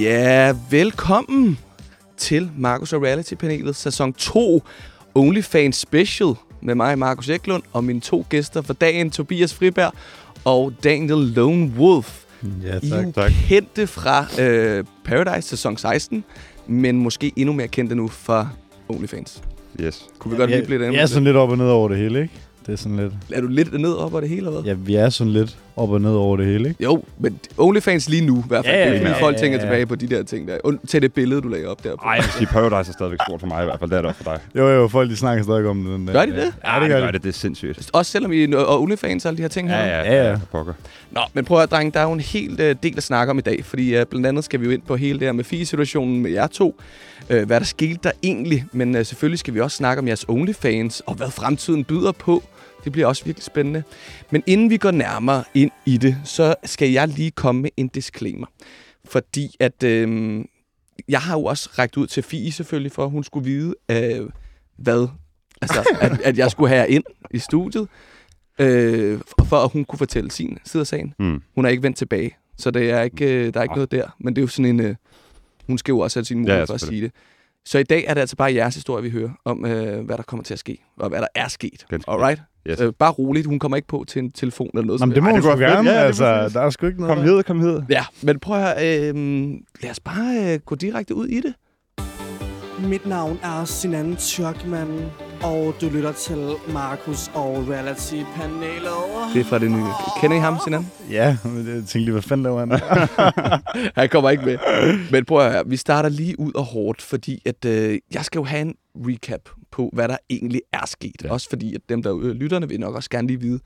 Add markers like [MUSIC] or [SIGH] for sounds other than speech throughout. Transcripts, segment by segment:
Ja, velkommen til Markus og Reality-panelet, sæson 2, OnlyFans Special, med mig, Markus Eklund, og mine to gæster for dagen, Tobias Friberg og Daniel Lone Wolf. Ja, I er tak, tak. kendte fra øh, Paradise sæson 16, men måske endnu mere kendte nu fra OnlyFans. Yes. Kunne vi godt lige blive det? Vi er sådan lidt op og ned over det hele, ikke? Det er sådan lidt... Er du lidt ned op over det hele, eller hvad? Ja, vi er sådan lidt op og ned over det hele, ikke? Jo, men OnlyFans lige nu, i hvert fald. Ja, ja, det er fordi ja, folk ja, tænker ja. tilbage på de der ting der. Und- Til det billede, du lagde op der. Ej, jeg vil sige, Paradise er stadigvæk stort for mig i hvert fald. Det er det også for dig. Jo, jo, folk de snakker stadig om den der. Gør de det? Ja, det gør de. det. Det er sindssygt. Også selvom I og OnlyFans og alle de her ting her. Ja, ja, Ja, ja. ja. Pokker. Nå, men prøv at drenge, der er jo en hel øh, del at snakke om i dag, fordi øh, blandt andet skal vi jo ind på hele det her med FI-situationen med jer to. Øh, hvad der skete der egentlig, men øh, selvfølgelig skal vi også snakke om jeres OnlyFans og hvad fremtiden byder på. Det bliver også virkelig spændende. Men inden vi går nærmere ind i det, så skal jeg lige komme med en disclaimer. Fordi at øh, jeg har jo også rækket ud til Fie selvfølgelig, for at hun skulle vide, øh, hvad, altså, [LAUGHS] at, at jeg skulle have ind i studiet, øh, for- at hun kunne fortælle sin side af sagen. Mm. Hun er ikke vendt tilbage, så det er ikke, øh, der er ikke noget der. Men det er jo sådan en... Øh, hun skal jo også have sin mulighed Ja, for at sige det. Så i dag er det altså bare jeres historie, vi hører om, øh, hvad der kommer til at ske, og hvad der er sket. Ganske Alright? Yes. Øh, bare roligt, hun kommer ikke på til en telefon eller noget. Nå, men det må Ej, hun sgu gerne. Ja, altså, der er sgu ikke noget. Kom der. hed, kom hed. Ja, men prøv at øh, lad os bare øh, gå direkte ud i det. Mit navn er Sinan Tjørkman, og du lytter til Markus og Reality-panelet. Det er fra det nye. Kender I ham, Sinan? Ja, men jeg tænkte lige, hvad fanden laver han? [LAUGHS] Han kommer ikke med. Men prøv at høre, vi starter lige ud og hårdt, fordi at, øh, jeg skal jo have en recap på, hvad der egentlig er sket. Ja. Også fordi, at dem, der øh, lytterne, vil nok også gerne lige vide,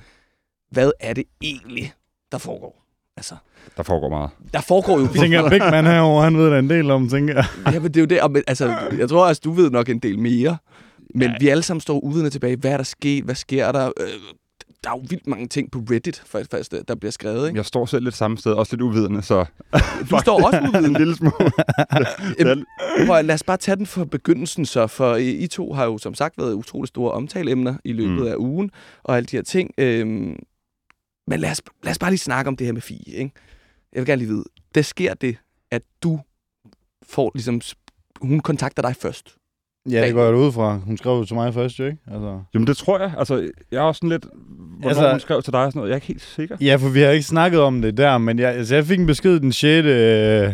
hvad er det egentlig, der foregår? Altså, Der foregår meget. der foregår jo Jeg tænker, Big Man herovre, han ved da en del om, tænker jeg. Ja, men det er jo det. Og, men, altså, jeg tror også, du ved nok en del mere. Men ja. Vi alle sammen står uvidende tilbage. Hvad er der sket? Hvad sker der? Øh, der er jo vildt mange ting på Reddit, faktisk, der bliver skrevet. Ikke? Jeg står selv lidt samme sted, også lidt uvidende, så... Du står også [LAUGHS] en uvidende. lille smule. [LAUGHS] Jamen, prøv, lad os bare tage den fra begyndelsen så, for I, to har jo som sagt været utrolig store omtaleemner i løbet. Mm. af ugen, og alle de her ting. Øhm, men lad os, lad os bare lige snakke om det her med Fie. Ikke? Jeg vil gerne lige vide, der sker det, at du får ligesom, hun kontakter dig først. Ja, det går jeg ud fra. Hun skrev jo til mig først, jo ikke? Altså. Jamen, det tror jeg. Altså, jeg er også sådan lidt... Hvornår Altså- hun skrev til dig og sådan noget. Jeg er ikke helt sikker. Ja, for vi har ikke snakket om det der, men jeg, altså, jeg fik en besked den 6. Øh,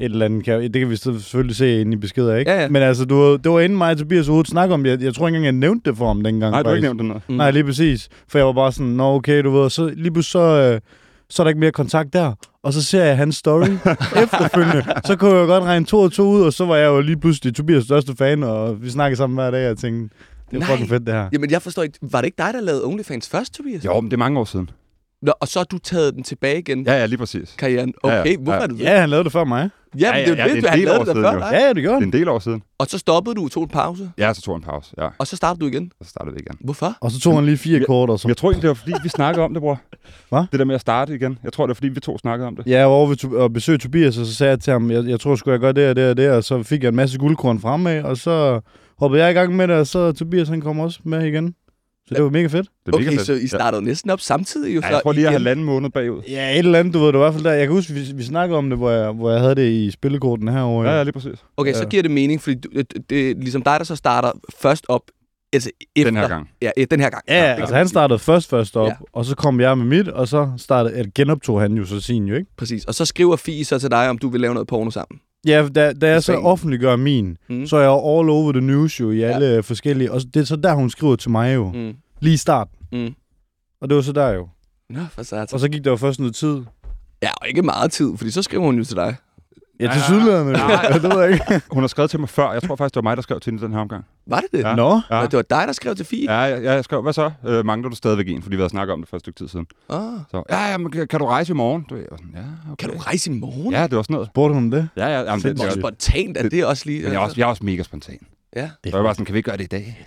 et eller andet, kan, det kan vi selvfølgelig se inde i beskeder, ikke? Ja, ja. Men altså, du, ved, det var inden mig og Tobias overhovedet snakke om det. Jeg, jeg tror ikke engang, jeg nævnte det for ham dengang. Nej, du har ikke nævnt det noget. Mm. Nej, lige præcis. For jeg var bare sådan, nå okay, du ved, så lige pludselig så, øh, så er der ikke mere kontakt der. Og så ser jeg hans story [LAUGHS] efterfølgende. Så kunne jeg jo godt regne to og to ud, og så var jeg jo lige pludselig Tobias største fan, og vi snakkede sammen hver dag, og jeg tænkte, det er Nej. fucking fedt det her. Jamen, jeg forstår ikke, var det ikke dig, der lavede OnlyFans først, Tobias? Jo, men det er mange år siden. Nå, og så har du taget den tilbage igen, Ja, ja, lige præcis. karrieren. Ja, ja. Okay, hvorfor Ja. er du det? Ja, han lavede det før mig. Ja, men det er jo ja, det, det er lavet år det siden, før jo. Ja, ja, det gjorde Det er han. en del år siden. Og så stoppede du, tog en pause, Ja, så tog jeg en pause. Ja, og så startede du igen. så startede vi igen. Hvorfor? Og så tog han lige fire Ja, kort, og så... Jeg tror ikke, det var fordi, vi snakkede om det, bror. Hvad? Det der med at starte igen. Jeg tror, det var fordi, vi to snakkede om det. Ja, jeg var over og besøgte Tobias, og så sagde jeg til ham, jeg, jeg tror, skulle jeg gøre det og det og det, og så fik jeg en masse guldkorn fremad, og så hoppede jeg i gang med det, og så Tobias, han kom også med igen. Så det var mega fedt. Det er mega Okay, fedt. så I startede næsten op samtidig jo. Ja, jeg tror lige, jeg har halvanden måned bagud. Ja, et eller andet, du ved, det var i hvert fald der. Jeg kan huske, vi, vi snakkede om det, hvor jeg, hvor jeg havde det i spillekorten herovre. Ja, ja, lige præcis. Okay, så Ja. giver det mening, fordi du, det, det er ligesom dig, der så starter først op. Altså efter, Den her gang. Ja, den her gang. Ja, det ja altså han startede først først op, Ja. ja. og så kom jeg med mit, og så startede, eller genoptog han jo så sin jo, ikke? Præcis. Og så skriver Fie så til dig, om du vil lave noget porno sammen. Ja, da, da jeg så offentliggør min, Mm. så er jeg all over the news jo, i Ja. alle forskellige, og det er så der, hun skriver til mig jo, mm. Lige i starten. Mm. Og det var så der jo. Nå, for satan. Og så gik der jo først noget tid. Ja, og ikke meget tid, fordi så skriver hun jo til dig. Ja, til. Nej. Ja, [LAUGHS] det ved jeg ikke. [LAUGHS] Hun har skrevet til mig før. Jeg tror faktisk, det var mig, der skrev til hende den her omgang. Var det det? Ja. Nå, Ja. Det var dig, der skrev til Fie? ja, ja jeg skrev, hvad så? Øh, mangler du stadigvæk en? Fordi vi havde snakket om det for et stykke tid siden. Ah. Så, ja, ja, men kan, kan du rejse i morgen? Du, jeg var sådan, ja, okay. Kan du rejse i morgen? Ja, det var sådan noget. spurgte hun det? Ja, ja, jamen, det, det, det, spontant er det også lige? men jeg er, også, jeg er også mega spontan. Ja. Jeg var sådan, kan vi ikke gøre det i dag? [LAUGHS]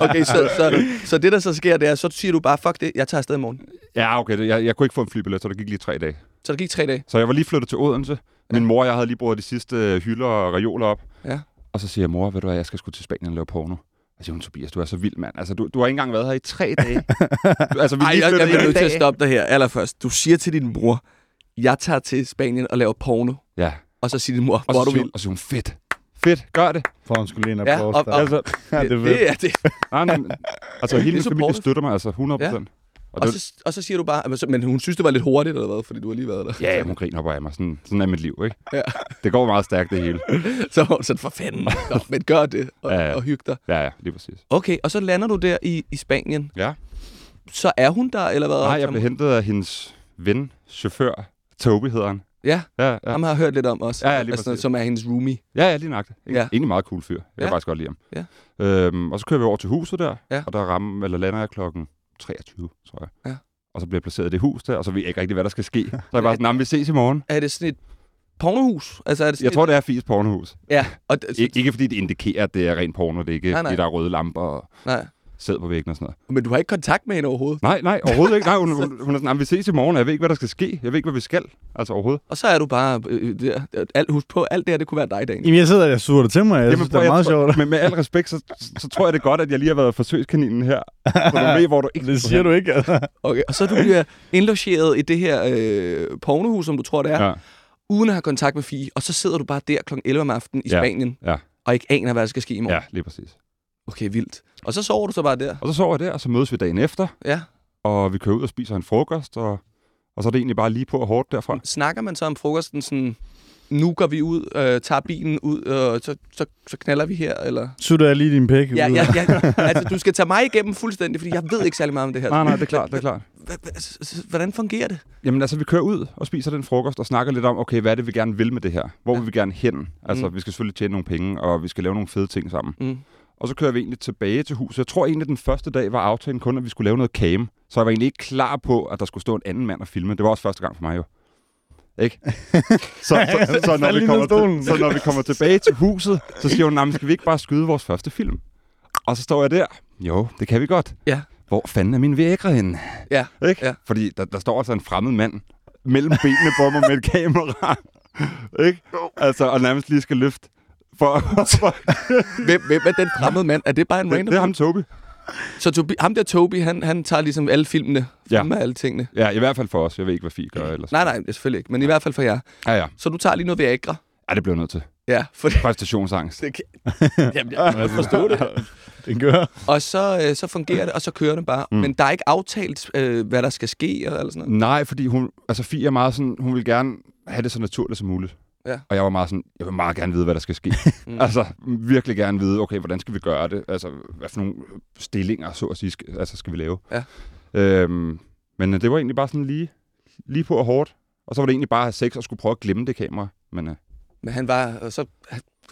Okay, så, så, så det, der så sker, det er, så siger du bare, fuck det, jeg tager afsted i morgen. Ja, okay. Det, jeg, jeg kunne ikke få en flybillet, så det gik lige tre dage. Så der gik tre dage. Så jeg var lige flyttet til Odense. Min mor og jeg havde lige brugt de sidste øh, hylder og reoler op. Ja. Og så siger jeg, mor, ved du hvad, jeg skal sgu til Spanien og lave porno. Og siger hun, Tobias, du er så vild, mand. Altså, du, du har ikke engang været her i tre dage. du, [LAUGHS] altså, vi er Ej, lige jeg, jeg ind i nødt til at stoppe dig her allerførst. Du siger til din bror, jeg tager til Spanien og laver porno, Ja. og så siger din mor, hvor er du vil. og så siger hun, fedt. Fedt, gør det. For han skulle lige en Ja, applaus og- og- Altså, Ja, [LAUGHS] det er det, det er det. [LAUGHS] nej, men, altså, hele min familie supportive. støtter mig, altså 100 Ja. procent. Og Og det, så, og så siger du bare, men hun synes, det var lidt hurtigt, eller hvad, fordi du har lige været der. ja, hun griner bare af mig. Sådan, sådan er mit liv, ikke? Ja. Det går meget stærkt, det hele. [LAUGHS] Så hun sådan, for fanden. Nå, men gør det, og, Ja, ja. og hygge dig. Ja, ja, lige præcis. Okay, og så lander du der i, i Spanien. Ja. Så er hun der, eller hvad? Nej, jeg blev hentet af hendes ven, chauffør. Toby hedder han. Ja, Ja, ja. ham har jeg hørt lidt om også. Ja, ja, lige altså, præcis. som er hendes roomie. Ja, ja, lige nøjagtigt. Ja. Egentlig meget cool fyr. Jeg Ja. kan faktisk godt lide ham. Ja. Øhm, og så kører vi over til huset der, Ja. og der rammer, eller lander jeg klokken 23, tror jeg. Ja. Og så bliver jeg placeret i det hus der, og så ved jeg ikke rigtig, hvad der skal ske. Så er jeg bare sådan, "Nå, men vi ses i morgen. Er det sådan et pornohus? Altså, er det Jeg et, tror, det er Fis pornohus. Ja, og, d- I, ikke fordi det indikerer, at det er rent porno. Det er ikke, Nej, nej. fordi der er røde lamper og nej. Sæd på væggen og sådan noget. Men du har ikke kontakt med hende overhovedet. Nej, nej, overhovedet ikke. Nej, hun, [LAUGHS] hun, hun er sådan, "Nå, men vi ses i morgen, og jeg ved ikke, hvad der skal ske. Jeg ved ikke, hvad vi skal. Altså overhovedet. Og så er du bare øh, der. Alt, husk på, alt det her, det kunne være dig, Daniel. Jamen, jeg sidder og suger det til mig. Jeg synes, det er meget tror- sjovt. Men med al respekt, så, så tror jeg det godt, at jeg lige har været forsøgskaninen her. Så du ved, hvor du ikke [LAUGHS] Det siger du ikke, altså. Okay, og så du bliver indlogeret i det her øh, pornohus, som du tror, det er. Ja, uden at have kontakt med Fie, og så sidder du bare der kl. 11 om aftenen i Ja. Spanien, ja, og ikke aner, hvad der skal ske i morgen. ja, lige præcis. Okay, vildt. Og så sover du så bare der. Og så sover jeg der, og så mødes vi dagen efter, Ja. og vi kører ud og spiser en frokost, og, og så er det egentlig bare lige på og hårdt derfra. Snakker man så om frokosten sådan, nu går vi ud, øh, tager bilen ud, og så, så, så knaller vi her, eller? Sutter jeg lige din pæk Ja, ud. ja, ja, altså, du skal tage mig igennem fuldstændig, fordi jeg ved ikke særlig meget om det her. Nej, nej, det er klart, det er klart. Hvordan fungerer det? Jamen altså, vi kører ud og spiser den frokost og snakker lidt om, okay, hvad er det, vi gerne vil med det her? Hvor Ja. vil vi gerne hen? Altså, Mm. vi skal selvfølgelig tjene nogle penge, og vi skal lave nogle fede ting sammen. Mm. Og så kører vi egentlig tilbage til huset. Jeg tror egentlig, den første dag var aftalen kun, at vi skulle lave noget cam. Så jeg var egentlig ikke klar på, at der skulle stå en anden mand og filme. Det var også første gang for mig jo. Ikke? [LAUGHS] Så, så, så, så, når vi kommer til, så når vi kommer tilbage til huset, så siger hun, "Nå, men skal vi ikke bare skyde vores første film? Og så står jeg der. Jo, det kan vi godt. Ja. Hvor fanden er min vægre henne? Ja, Ikke? ja. Fordi der, der står altså en fremmed mand mellem benene på mig med et kamera. [LAUGHS] Ikke? Altså, og nærmest lige skal løfte. For, for Hvem, hvem er den fremmede mand? Er det bare en det, random? det er ham, Toby. Så Tobi, ham der Toby, han, han tager ligesom alle filmene, Ja. filmer alle tingene. Ja, i hvert fald for os. Jeg ved ikke, hvad Fie gør ellers. Nej, nej, selvfølgelig ikke. Men i hvert fald for jer. Ja, ja. Så du tager lige noget Viagra. Ja, det bliver nødt til. Ja, for Præstationsangst. det kan... [LAUGHS] Jamen, jeg kan forstå det. [LAUGHS] Den gør. Og så, øh, så fungerer det, og så kører det bare. Mm. Mm. Men der er ikke aftalt, øh, hvad der skal ske, eller eller sådan noget. Nej, fordi hun, altså Fie er meget sådan, hun vil gerne have det så naturligt som muligt. Ja. Og jeg var meget sådan, jeg vil meget gerne vide, hvad der skal ske. [LAUGHS] Mm. Altså, virkelig gerne vide, okay, hvordan skal vi gøre det? Altså, hvad for nogle stillinger, så at sige, skal, altså, skal vi lave? Ja. Øhm, men øh, det var egentlig bare sådan lige, lige på og hårdt. Og så var det egentlig bare at have sex og skulle prøve at glemme det kamera. Men, øh, Men han var, og så,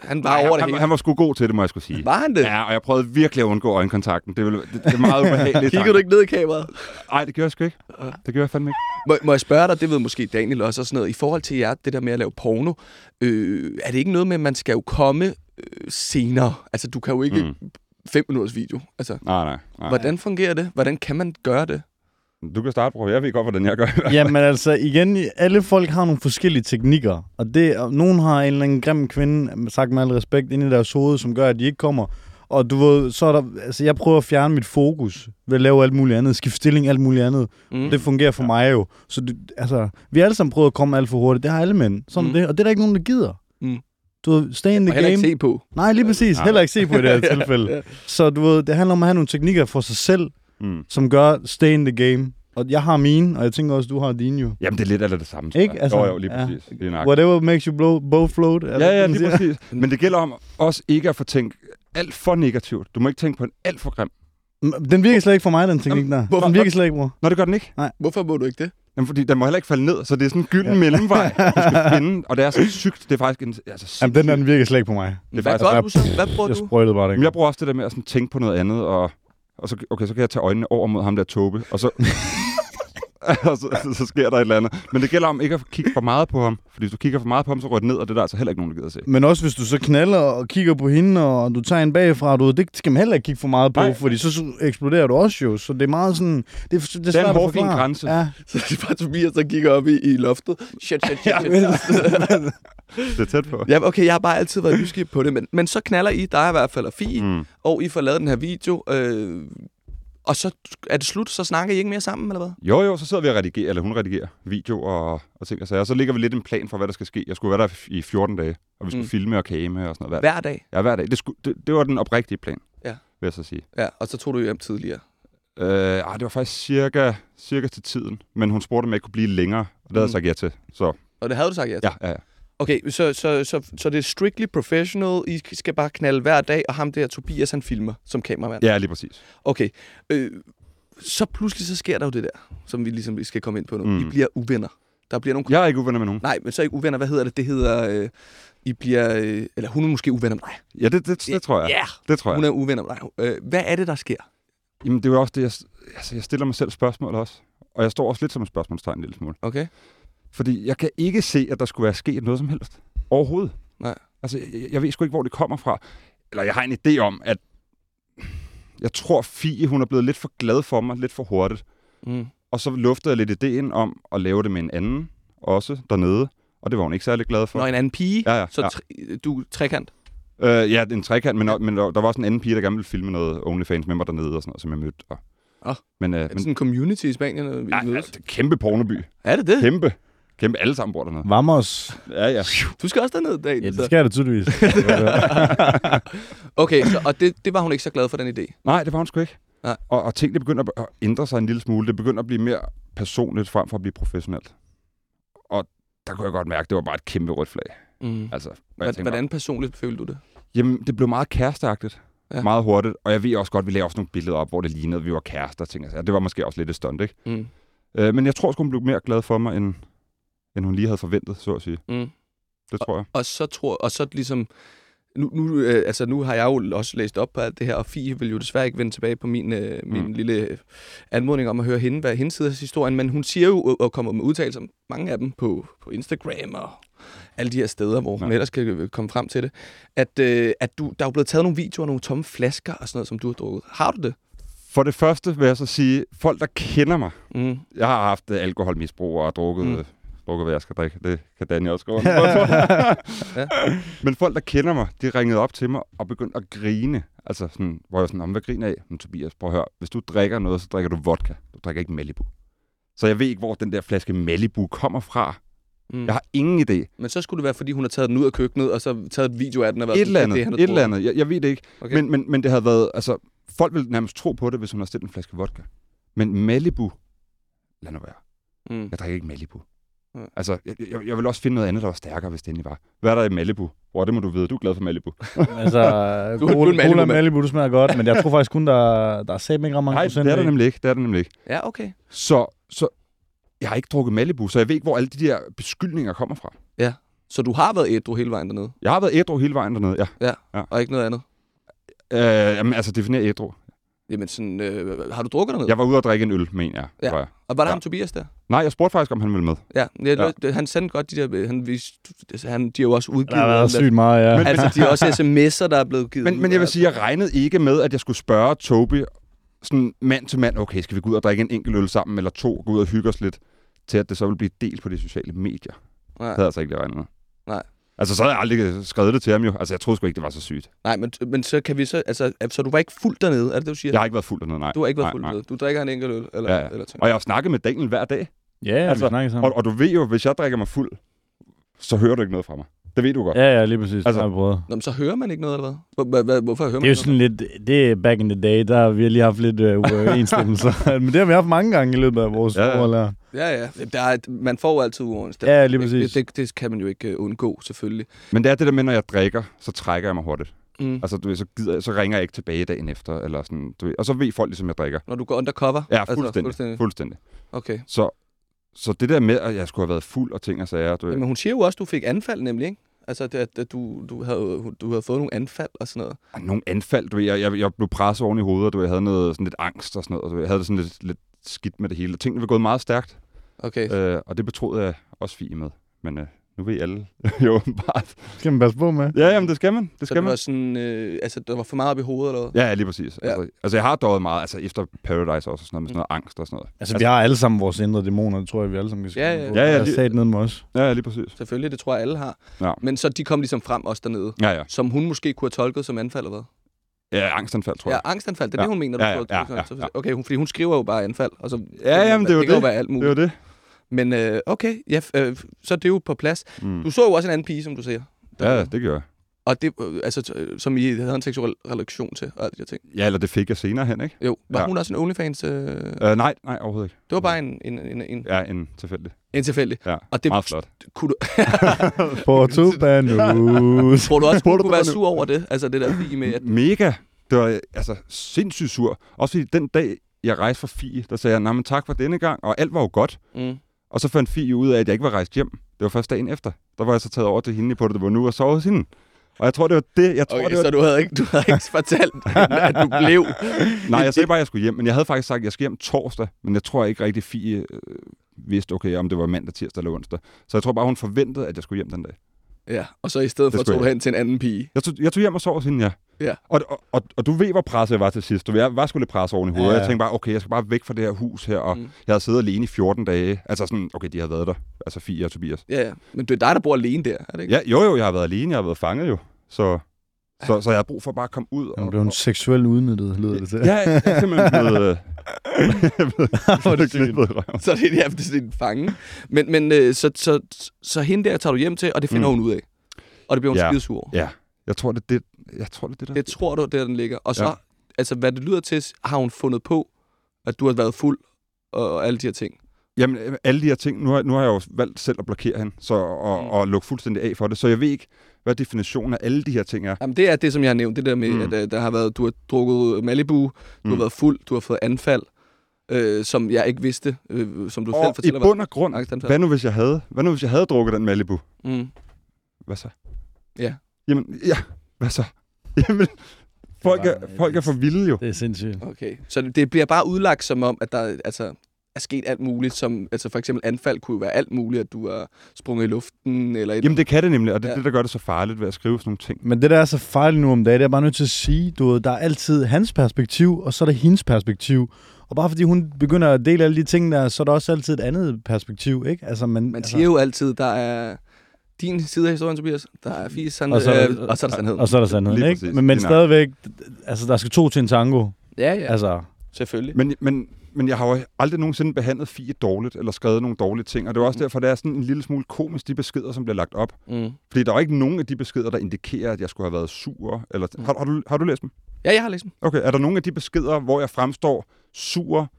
han- var nej, over han, det han, hele. han, var sgu god til det, må jeg skulle sige. Var han det? Ja, og jeg prøvede virkelig at undgå øjenkontakten. Det, ville, det, det er meget ubehageligt. [LAUGHS] Kiggede du ikke ned i kameraet? Nej, det gjorde jeg sgu ikke. Det gjorde jeg fandme ikke. Må, må jeg spørge dig, det ved måske Daniel også, og sådan noget, i forhold til jer, det der med at lave porno, øh, er det ikke noget med, at man skal jo komme øh, senere? Altså, du kan jo ikke. Mm. fem minutters video. Altså, Nej, nej, nej. hvordan fungerer det? Hvordan kan man gøre det? Du kan starte, bror. Jeg ved godt, hvordan jeg gør. [LAUGHS] Jamen altså, igen, alle folk har nogle forskellige teknikker. Og det, og nogen har en eller anden grim kvinde, sagt med al respekt, inde i deres hoved, som gør, at de ikke kommer. Og du ved, så er der, altså jeg prøver at fjerne mit fokus ved at lave alt muligt andet, skifte stilling, alt muligt andet. Mm. Det fungerer for mig jo. Så det, altså, vi har alle sammen prøvet at komme alt for hurtigt. Det har alle mænd. Sådan Mm. det. Og det er der ikke nogen, der gider. Mm. Du ved, stay in the heller game. ikke se på. Nej, lige præcis. Nej. Heller ikke se på i det her [LAUGHS] tilfælde. Ja. Så du ved, det handler om at have nogle teknikker for sig selv, Mm. som gør stay in the game. Og jeg har mine, og jeg tænker også, du har dine jo. Jamen, det er lidt af det samme, Ikke? Altså, jo, jo, lige ja. præcis. Lige nok. Whatever makes you blow, both float. er det Ja, ja, det, lige præcis. Men det gælder om også ikke at få tænkt alt for negativt. Du må ikke tænke på en alt for grim. Den virker slet ikke for mig, den teknik der. hvorfor- Den virker slet ikke, bror. Nå, det gør den ikke. Hvorfor må du ikke det? Jamen, fordi den må heller ikke falde ned, så det er sådan en gylden ja. mellemvej, du skal [LAUGHS] finde. Og det er så sygt. Det er faktisk en... Altså, Jamen, den der, den virker slet ikke på mig. Det er Hvad faktisk gør du så? Hvad bruger Jeg du? sprøjtede bare det. Men jeg bruger også det der med at sådan tænke på noget andet, og, og så, okay, så kan jeg tage øjnene over mod ham der Tobe, og så, [LAUGHS] [LAUGHS] og så, så, så, sker der et eller andet. Men det gælder om ikke at kigge for meget på ham, fordi hvis du kigger for meget på ham, så rører det ned, og det er der altså heller ikke nogen, der gider at se. Men også hvis du så knaller og kigger på hende, og du tager en bagfra, du det skal man heller ikke kigge for meget på, Nej. fordi så, eksploderer du også jo. Så det er meget sådan... Det, er, det er, Det er svært en at forklare. grænse. Ja. Så det er bare Tobias, der kigger op i, i loftet. Shit, shit, shit, shit. Det er tæt på. Ja, okay, jeg har bare altid været nysgerrig på det, men, men så knaller I, dig i hvert fald og Fie. Mm. og I får lavet den her video. Øh, Og så er det slut, så snakker I ikke mere sammen, eller hvad? Jo, jo, så sidder vi og redigerer, eller hun redigerer video og, og ting og sager. Og så ligger vi lidt en plan for, hvad der skal ske. Jeg skulle være der i 14 dage, og vi skulle Mm. filme og kame og sådan noget. Hver, Hver dag? ja, hver dag. Det, skulle, det, det var den oprigtige plan, Ja. vil jeg så sige. Ja, og så tog du hjem tidligere. Øh, ah, det var faktisk cirka, cirka til tiden, men hun spurgte, om jeg kunne blive længere, og det havde Mm. jeg sagt ja til. Så Og det havde du sagt ja til? ja, ja, ja. Okay, så, så, så, så det er strictly professional. I skal bare knalde hver dag, og ham der, Tobias, han filmer som kameramand. ja lige præcis. Okay. Øh, så pludselig så sker der jo det der, som vi ligesom lige skal komme ind på nu. Mm. I bliver uvenner. Der bliver nogle... Jeg er ikke uvenner med nogen. Nej, men så ikke uvenner. Hvad hedder det? Det hedder... Øh, I bliver... Øh, eller hun er måske uvenner med dig. Ja, det, det, det tror jeg. Ja, Det tror jeg. hun er uvenner med dig. Øh, hvad er det, der sker? Jamen, det er jo også det, jeg, altså, jeg stiller mig selv spørgsmål også. Og jeg står også lidt som et spørgsmålstegn en lille smule. Okay. Fordi jeg kan ikke se, at der skulle være sket noget som helst. Overhovedet. Nej. Altså, jeg, jeg ved sgu ikke, hvor det kommer fra. Eller jeg har en idé om, at jeg tror, Fie, hun er blevet lidt for glad for mig, lidt for hurtigt. Mm. Og så luftede jeg lidt ideen om at lave det med en anden også dernede. Og det var hun ikke særlig glad for. Når en anden pige, Ja, ja, så ja. tre, du trekant. Øh, ja, en trekant, men, men der, der var også en anden pige, der gerne ville filme noget OnlyFans med mig dernede, og sådan noget, som jeg mødte. Og, Åh. men, øh, Er det men sådan en community i Spanien, ja, ja, det er kæmpe pornoby. Er det det? Kæmpe. Kæmpe. Alle sammen bor dernede. Vamos. Ja, ja. Du skal også derned, Daniel. Ja, det skal jeg da tydeligvis. [LAUGHS] Okay, så, og det, det var hun ikke så glad for, den idé. Nej, det var hun sgu ikke. Nej. Og, og tingene begynder at ændre sig en lille smule. Det begynder at blive mere personligt, frem for at blive professionelt. Og der kunne jeg godt mærke, at det var bare et kæmpe rødt flag. Mm. Altså, jeg Hvordan, tænker, hvordan personligt følte du det? Jamen, det blev meget kæresteagtigt. Ja. Ja. Meget hurtigt. Og jeg ved også godt, at vi lavede også nogle billeder op, hvor det lignede, at vi var kærester. og Ting. Altså, det var måske også lidt et stunt, ikke? Mm. Øh, men jeg tror sgu, hun blev mere glad for mig, end, end hun lige havde forventet, så at sige. Mm. Det tror jeg. Og så tror og så ligesom nu, nu, øh, altså nu har jeg jo også læst op på alt det her, og Fie vil jo desværre ikke vende tilbage på min, øh, min Mm. lille øh, anmodning om at høre hende, hvad hendes side af historien, men hun siger jo, og- og kommer med udtalelser, mange af dem på, på Instagram og alle de her steder, hvor hun Ja. ellers kan øh, komme frem til det, at, øh, at du, der er jo blevet taget nogle videoer af nogle tomme flasker og sådan noget, som du har drukket. Har du det? For det første vil jeg så sige, folk, der kender mig, Mm. jeg har haft øh, alkoholmisbrug og drukket, Mm. Drukket, hvad jeg skal drikke. Det kan Daniel også gå. [LAUGHS] Ja. Men folk, der kender mig, de ringede op til mig og begyndte at grine. Altså sådan, hvor jeg sådan, om hvad griner af? Men Tobias, prøv at høre. Hvis du drikker noget, så drikker du vodka. Du drikker ikke Malibu. Så jeg ved ikke, hvor den der flaske Malibu kommer fra. Mm. Jeg har ingen idé. Men så skulle det være, fordi hun har taget den ud af køkkenet, og så taget et video af den. Og været Et sådan, andet. det, han har et eller andet. Jeg, jeg ved det ikke. Okay. Men, men, men det havde været... Altså, folk ville nærmest tro på det, hvis hun havde stillet en flaske vodka. Men Malibu... Lad nu være. Mm. Jeg drikker ikke Malibu. Ja. Altså, jeg, jeg, jeg vil også finde noget andet, der var stærkere, hvis det endelig var. Hvad er der i Malibu? Hvor det må du vide. Du er glad for Malibu. [LAUGHS] altså, [LAUGHS] Du cola, Malibu, cola. Malibu, du smager godt, men jeg tror faktisk kun, der, der er sæt ikke ret mange Nej, procent det er der nemlig ikke. Det er der nemlig ikke. Ja, okay. Så, så jeg har ikke drukket Malibu, så jeg ved ikke, hvor alle de der beskyldninger kommer fra. Så du har været ædru hele vejen dernede, Jeg har været ædru hele vejen dernede, ja. og ikke noget andet? Øh, jamen, altså, definér ædru. Jamen sådan, øh, har du drukket dernede? Jeg var ude og drikke en øl, mener jeg. Ja. Var jeg. Og var der Ja. ham Tobias der? Nej, jeg spurgte faktisk, om han ville med. Ja, ja, Ja. han sendte godt de der, han viste, altså, han, de har jo også udgivet. Der har været sygt meget, ja. Men- Altså, de har også sms'er, der er blevet givet. Men, men jeg vil sige, jeg regnede ikke med, at jeg skulle spørge Toby sådan mand til mand, okay, skal vi gå ud og drikke en enkelt øl sammen, eller to, gå ud og hygge os lidt, til at det så vil blive delt på de sociale medier. Det Nej, havde jeg altså ikke lige regnet med. Nej. Altså, så havde jeg aldrig skrevet det til ham jo. Altså, jeg troede sgu ikke, det var så sygt. nej men, men så kan vi så, altså, så du var ikke fuld dernede, er det det, du siger? Jeg har ikke været fuld dernede, nej. Du har ikke været nej, fuld nej. dernede. Du drikker en enkelt øl, eller, Ja, ja. eller ting. Og jeg har snakket med Daniel hver dag. Ja, ja, Altså, vi snakker sammen. Og, og du ved jo, hvis jeg drikker mig fuld, så hører du ikke noget fra mig. Det ved du godt. Ja, ja, lige præcis. Altså- har vi prøvet. Nå, men så hører man ikke noget, eller hvad? Hvor- hvor- Hvorfor hører man Det er jo sådan lidt, det er back in the day, der har vi lige haft lidt uh, uoverensstemmelser. [LAUGHS] Men det har vi haft mange gange i løbet af vores Ja, ja. Ja? Ja. Der er, man får jo altid uoverensstemmelse. Ja, lige præcis. Det, det, det kan man jo ikke uh, undgå, selvfølgelig. Men det er det der med, når jeg drikker, så trækker jeg mig hurtigt. Mm. Altså, du ved, så, gider, så ringer jeg ikke tilbage dagen efter, eller sådan, du ved. Og så ved folk ligesom, jeg drikker. Når du går undercover? Ja, fuldstændig. Altså, fuldstændig. fuldstændig. Okay. Så, så det der med, at jeg skulle have været fuld og ting og sager, du ved. Men hun siger jo også, at du fik anfald, nemlig, ikke? Altså, det, at, du, du, havde, du havde fået nogle anfald og sådan noget. Nogle anfald, du ved, jeg, jeg, jeg blev presset oven i hovedet, og du ved, jeg havde noget, sådan lidt angst og sådan noget, og du ved, jeg havde det sådan lidt, lidt skidt med det hele. Og tingene var gået meget stærkt, Okay. øh, og det betroede jeg også Fie med. Men øh, nu ved alle [LAUGHS] jo åbenbart. skal man passe på med. Ja, jamen, det skal man. Det så skal det man. var sådan, øh, altså, der var for meget op i hovedet, eller hvad? Ja, ja, lige præcis. Ja. Ja. Altså, altså, jeg har døjet meget, altså efter Paradise også, og sådan noget, med sådan noget angst og sådan noget. Altså, vi har alle sammen vores indre dæmoner, det tror jeg, vi alle sammen kan Ja, skrive ja. på. Ja, ja, Jeg har lige- sat ned med os. Ja, ja, lige præcis. Selvfølgelig, det tror jeg, alle har. Ja. Men så de kom ligesom frem også dernede, Ja, ja. som hun måske kunne have tolket som anfald, eller hvad? Ja, angstanfald, tror Ja, jeg. angstanfald, det er Ja. det, hun mener, du Ja, tror, ja, ja, så- ja. Okay, hun, fordi hun skriver jo bare anfald. Og så, Ja, jamen, det er jo det. kan jo det. være alt Det muligt. var det. Men øh, okay, ja, øh, så er det jo på plads. Mm. Du så jo også en anden pige, som du siger. Ja, det gør jeg. Og det, øh, altså, øh, som I havde en seksuel relation til, og alt de her ting. Ja, eller det fik jeg senere hen, ikke? Jo, var Ja. hun også en OnlyFans? Øh, Uh, nej, nej, overhovedet ikke. det var bare en, en, en, en, Ja, en tilfældig. en tilfældig. Ja, Og det meget flot. kunne du, [LAUGHS] Porto Banus. tror du også, du, kunne være sur over det? Altså det der fie med, at Mega. Det var altså sindssygt sur. Også fordi den dag, jeg rejste fra Fie, der sagde jeg, nej, men tak for denne gang, og alt var jo godt. mm, Og så fandt Fie ud af, at jeg ikke var rejst hjem. Det var først dagen efter. Der var jeg så taget over til hende på det, var nu og sovet hos hende. Og jeg tror, det var det. Jeg tror, okay, det var... så du havde ikke, du havde ikke fortalt, [LAUGHS] at du blev. Nej, jeg sagde bare, at jeg skulle hjem. Men jeg havde faktisk sagt, at jeg skal hjem torsdag. Men jeg tror ikke rigtig, Fie øh, vidste, okay, om det var mandag, tirsdag eller onsdag. Så jeg tror bare, hun forventede, at jeg skulle hjem den dag. Ja, og så i stedet Det for skulle tog du hen til en anden pige. Jeg tog, jeg tog hjem og sov hos hende, ja. Ja. Og, og, og, og du ved, hvor presset jeg var til sidst. Du ved, Jeg var sgu lidt presset oven i hovedet. Ja. Jeg tænkte bare, okay, jeg skal bare væk fra det her hus her. Og Mm. mm. jeg havde siddet alene i 14 dage. Altså sådan, okay, de har været der. Altså Fie og Tobias. Ja, ja. Men det er dig, der bor alene der, er det ikke? Ja, jo, jo, jeg har været alene. Jeg har været fanget jo. Så, så, så jeg har brug for bare at komme ud. Han blev en seksuel udnyttet, lyder det til. Ja, jeg er simpelthen blevet... øh, [LAUGHS] Hvor er det klippet. Så det er, ja, det er en fange. Men, men øh, så, så, så hende der tager du hjem til, og det finder Mm. hun ud af. Og det bliver hun Ja. skidesur over. Ja, jeg tror, det er det, jeg tror, det, er det der. Det tror du, der den ligger. Og så, ja. Altså hvad det lyder til, har hun fundet på, at du har været fuld og alle de her ting. Jamen, øh, alle de her ting, nu har, nu har jeg jo valgt selv at blokere hende, så, og, Mm. og lukke fuldstændig af for det, så jeg ved ikke, hvad definitionen af alle de her ting er. Jamen det er det, som jeg har nævnt. Det der med, mm. At øh, der har været, du har drukket Malibu, du mm. har været fuld, du har fået anfald, øh, som jeg ikke vidste, øh, som du selv Og i fortæller. bund og grund, angstanfald. hvad nu hvis jeg havde, hvad nu hvis jeg havde drukket den Malibu? Mm. Hvad så? Ja. Jamen, ja, hvad så? [LAUGHS] Jamen, folk er, var- folk er for vilde jo. Det er sindssygt. Okay, så det, det bliver bare udlagt som om, at der altså, er sket alt muligt, som altså for eksempel anfald kunne jo være alt muligt, at du er sprunget i luften, eller et Jamen, det kan det nemlig, og det er Ja. det, der gør det så farligt ved at skrive sådan nogle ting. Men det, der er så farligt nu om dagen, det er bare nødt til at sige, du ved, der er altid hans perspektiv, og så er der hendes perspektiv. Og bare fordi hun begynder at dele alle de ting der, så er der også altid et andet perspektiv, ikke? Altså, man, Man altså, siger jo altid, der er din side af historien, Tobias. Der er fis, sand, Og så- øh, og så er der sandheden. Og så er der sandheden, Lige ikke? præcis. Men, men stadigvæk, altså, der skal to til en tango. Ja, ja, Ja. Altså, selvfølgelig. Men, men, men jeg har jo aldrig nogensinde behandlet Fie dårligt, eller skrevet nogle dårlige ting, og det er også Mhm. derfor, det er sådan en lille smule komisk, de beskeder, som bliver lagt op. Mm. Fordi der er jo ikke nogen af de beskeder, der indikerer, at jeg skulle have været sur. Eller... Mm. Har, har, du, har du læst dem? Ja, jeg har læst dem. Okay, er der nogen af de beskeder, hvor jeg fremstår sur,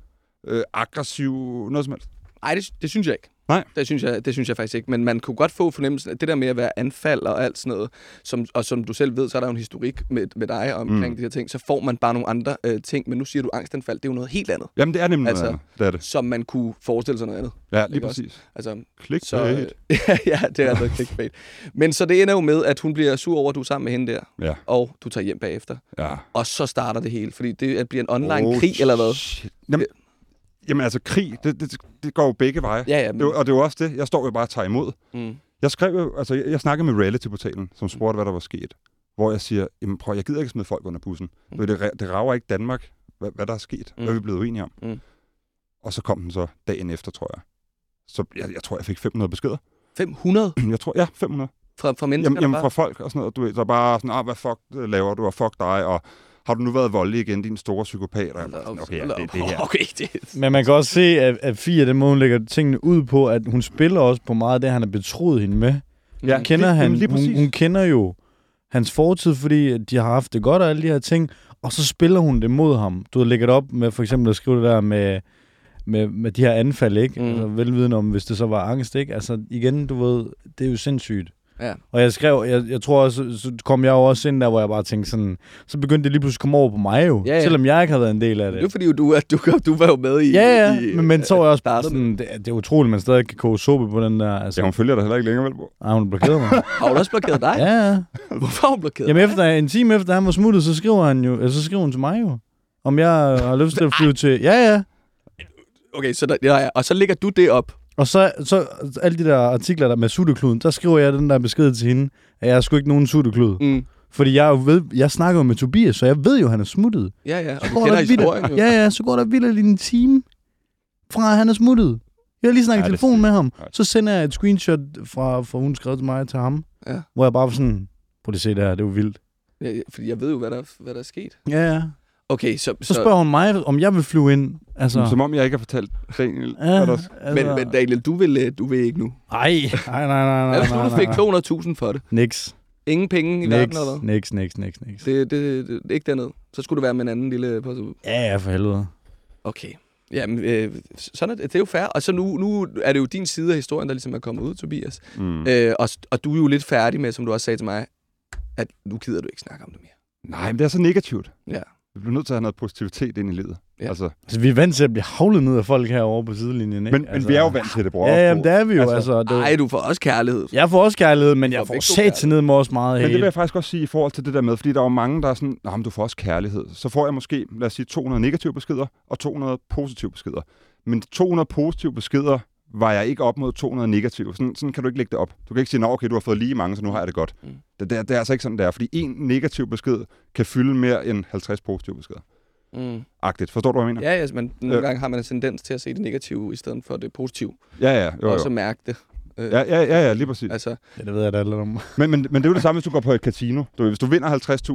øh, aggressiv, noget som helst? Nej, det, det synes jeg ikke. Nej. Det synes, jeg, det synes jeg faktisk ikke. Men man kunne godt få fornemmelsen af det der med at være anfald og alt sådan noget. Som, og som du selv ved, så er der jo en historik med, med dig omkring Mm. de her ting. Så får man bare nogle andre øh, ting. Men nu siger du angstanfald. Det er jo noget helt andet. Jamen, det er nemlig Altså- noget andet. Det er det. Som man kunne forestille sig noget andet. Ja, lige også? præcis. Altså, Klik så, øh, [LAUGHS] ja, det er altså clickbait. Men så det ender jo med, at hun bliver sur over, at du er sammen med hende der. Ja. Og du tager hjem bagefter. ja. Og så starter det hele. Fordi det bliver en online Oh, krig, eller hvad? shit. Jamen, jamen altså, krig, det, det, det går jo begge veje. Ja, ja. Men, Det, og det er jo også det. Jeg står jo bare og tager imod. mm, Jeg skrev jo, altså, jeg, jeg snakkede med reality-portalen, som spurgte, hvad der var sket. Hvor jeg siger, jamen prøv, jeg gider ikke smide folk under bussen. Mm. Det, det, det rager ikke Danmark, hvad, hvad der er sket. Mm. Hvad vi er blevet uenige om. Mm. Og så kom den så dagen efter, tror jeg. Så jeg, jeg tror, jeg fik 500 beskeder. 500 [CLEARS THROAT] Jeg tror, ja, 500. fra, fra mennesker, Jamen, jamen fra folk og sådan noget. Du ved, så bare sådan, ah, hvad fuck laver du, og fuck dig, og har du nu været voldelig igen, din store psykopat? Og jeg sådan, okay, ja, det, det her. Okay, det, men man kan også se, at, at Fie, den måde, hun lægger tingene ud på, at hun spiller også på meget af det, han har betroet hende med. Ja, kender lige, han, lige hun, præcis. hun kender jo hans fortid, fordi de har haft det godt og alle de her ting, og så spiller hun det mod ham. Du har lægget op med for eksempel at skrive det der med, med, med de her anfald, ikke? Mm. Mm. Altså, velvidende om, hvis det så var angst, ikke? Altså igen, du ved, det er jo sindssygt. Ja. Og jeg skrev, jeg, jeg tror også, så kom jeg jo også ind der, hvor jeg bare tænkte sådan, så begyndte det lige pludselig at komme over på mig jo, Ja, ja. selvom jeg ikke havde været en del af det det. er jo fordi, du, at du, du var jo med i... Ja, ja, i, men, men så var jeg også bare sådan, det, det er utroligt, man stadig kan koge suppe på den der. Altså, Ja, hun følger dig heller ikke længere, vel? bro? Ej, hun blokerede mig. [LAUGHS] Har hun også blokeret dig? ja, ja. [LAUGHS] Hvorfor har hun blokeret Jamen efter, en time efter han var smuttet, så skriver han jo, så skriver hun til mig jo, om jeg har lyst til at flyve [LAUGHS] til, ja ja. Okay, så der, ja, ja. og så lægger du det op. Og så, så alle de der artikler der med suttekluden, der skriver jeg den der besked til hende, at jeg er sgu ikke nogen sutteklud. Mm. Fordi jeg, jo ved, jeg snakker jo med Tobias, så jeg ved jo, at han er smuttet. Ja, ja, og Så du går kender der historien jo. ja, ja, så går der vildt en time fra, at han er smuttet. Jeg har lige snakket Ja, telefon med ham. Ja. Så sender jeg et screenshot fra, fra hun skrev til mig til ham, Ja. hvor jeg bare var sådan, prøv lige at se det her, det er jo vildt. Ja, fordi jeg ved jo, hvad der, hvad der er sket. Ja, ja. Okay, så... Så spørger hun mig, om jeg vil flyve ind. Altså, Som om jeg ikke har fortalt Daniel, ja, hvad der Men, men Daniel, du vil, øh, du vil ikke nu. Ej, nej, nej, nej, nej, Ellers nej, du nej, fik nej. 200.000 for det. Niks. Ingen penge i verden, Niks, eller hvad? niks, niks, niks, niks. Det, det, det, ikke dernede. Så skulle det være med en anden lille... på- Ja, ja, for helvede. Okay. Jamen, øh, sådan er det. det er jo fair. Og så nu, nu er det jo din side af historien, der ligesom er kommet ud, Tobias. Mm. Øh, og, og du er jo lidt færdig med, som du også sagde til mig, at nu gider du ikke snakke om det mere. Nej, men det er så negativt. Ja. Vi bliver nødt til at have noget positivitet ind i livet. Ja. Altså, Altså, vi er vant til at blive havlet ned af folk herovre på sidelinjen, ikke? men, altså, men vi er jo vant til det, bror. Ja, jamen, det er vi jo. Altså, Altså, det, Nej, du får også kærlighed. jeg får også kærlighed, men jeg får får sat til ned med også meget Men det vil jeg faktisk også sige i forhold til det der med, fordi der er jo mange, der er sådan, Nå, men du får også kærlighed. Så får jeg måske, lad os sige, 200 negative beskeder og 200 positive beskeder. Men 200 positive beskeder var jeg ikke op mod 200 negative. Sådan, sådan kan du ikke lægge det op. Du kan ikke sige, Nå, okay, du har fået lige mange, så nu har jeg det godt. Mm. Det, det, er, det er altså ikke sådan, det er. Fordi en negativ besked kan fylde mere end 50 positive beskeder. Mm. Agtigt. Forstår du, hvad jeg mener? Ja, yes, men nogle Øh. gange har man en tendens til at se det negative i stedet for det positive. Ja, ja. Jo, Og jo. også mærke det. Øh, Ja, ja, ja, ja, lige præcis. Altså, Ja, det ved jeg da lidt om. Men, men, men det er jo det samme, hvis du går på et casino. Du, hvis du vinder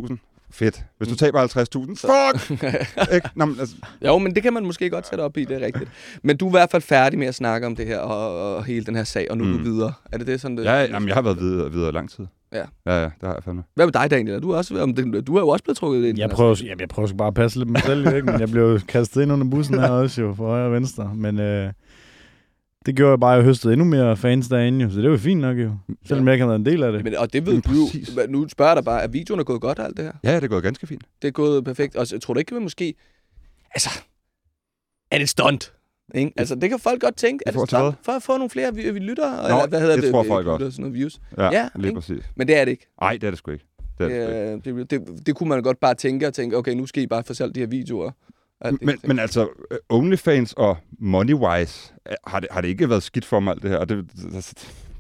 50.000, fedt. Hvis du Mm. taber 50.000, fuck! [LAUGHS] ikke? Nå, men, altså, jo, men det kan man måske godt sætte op i, det er rigtigt. Men du er i hvert fald færdig med at snakke om det her, og, og hele den her sag, og nu er du Mm. videre. Er det det, sådan det? ja, jamen, jeg har været videre, videre lang tid. Ja. Ja, ja, det har jeg fandme. Hvad med dig, Daniel? Er du, også, om det, du er jo også blevet trukket ind. i Jeg prøver, jamen, jeg prøver bare at passe lidt på mig selv, ikke? men jeg blev [LAUGHS] kastet ind under bussen her [LAUGHS] også, jo, for højre og venstre. Men øh, det gjorde jeg bare, at jeg høstede endnu mere fans derinde, jo, så det var fint nok, jo. Selvom jeg ikke har været en del af det. Men, og det ved du jo. Nu spørger jeg dig bare, er videoen er gået godt og alt det her? Ja, det er gået ganske fint. Det er gået perfekt. Og så, tror du ikke, at måske... Altså, er det stunt? Ikke? Altså, det kan folk godt tænke. Er det stunt? For at få nogle flere vi, vi lytter? Nå, eller, hvad hedder det det? tror folk godt. Sådan noget views. Ja, Ja, lige ikke? præcis. Men det er det ikke. Nej, det er det sgu ikke. Det, det. Det, det, det, kunne man godt bare tænke og tænke, okay, nu skal I bare få salgt de her videoer. Det- Men, men altså, øh, OnlyFans og Moneywise, øh, har det, har det ikke været skidt for mig alt det her? Og Det, det, det,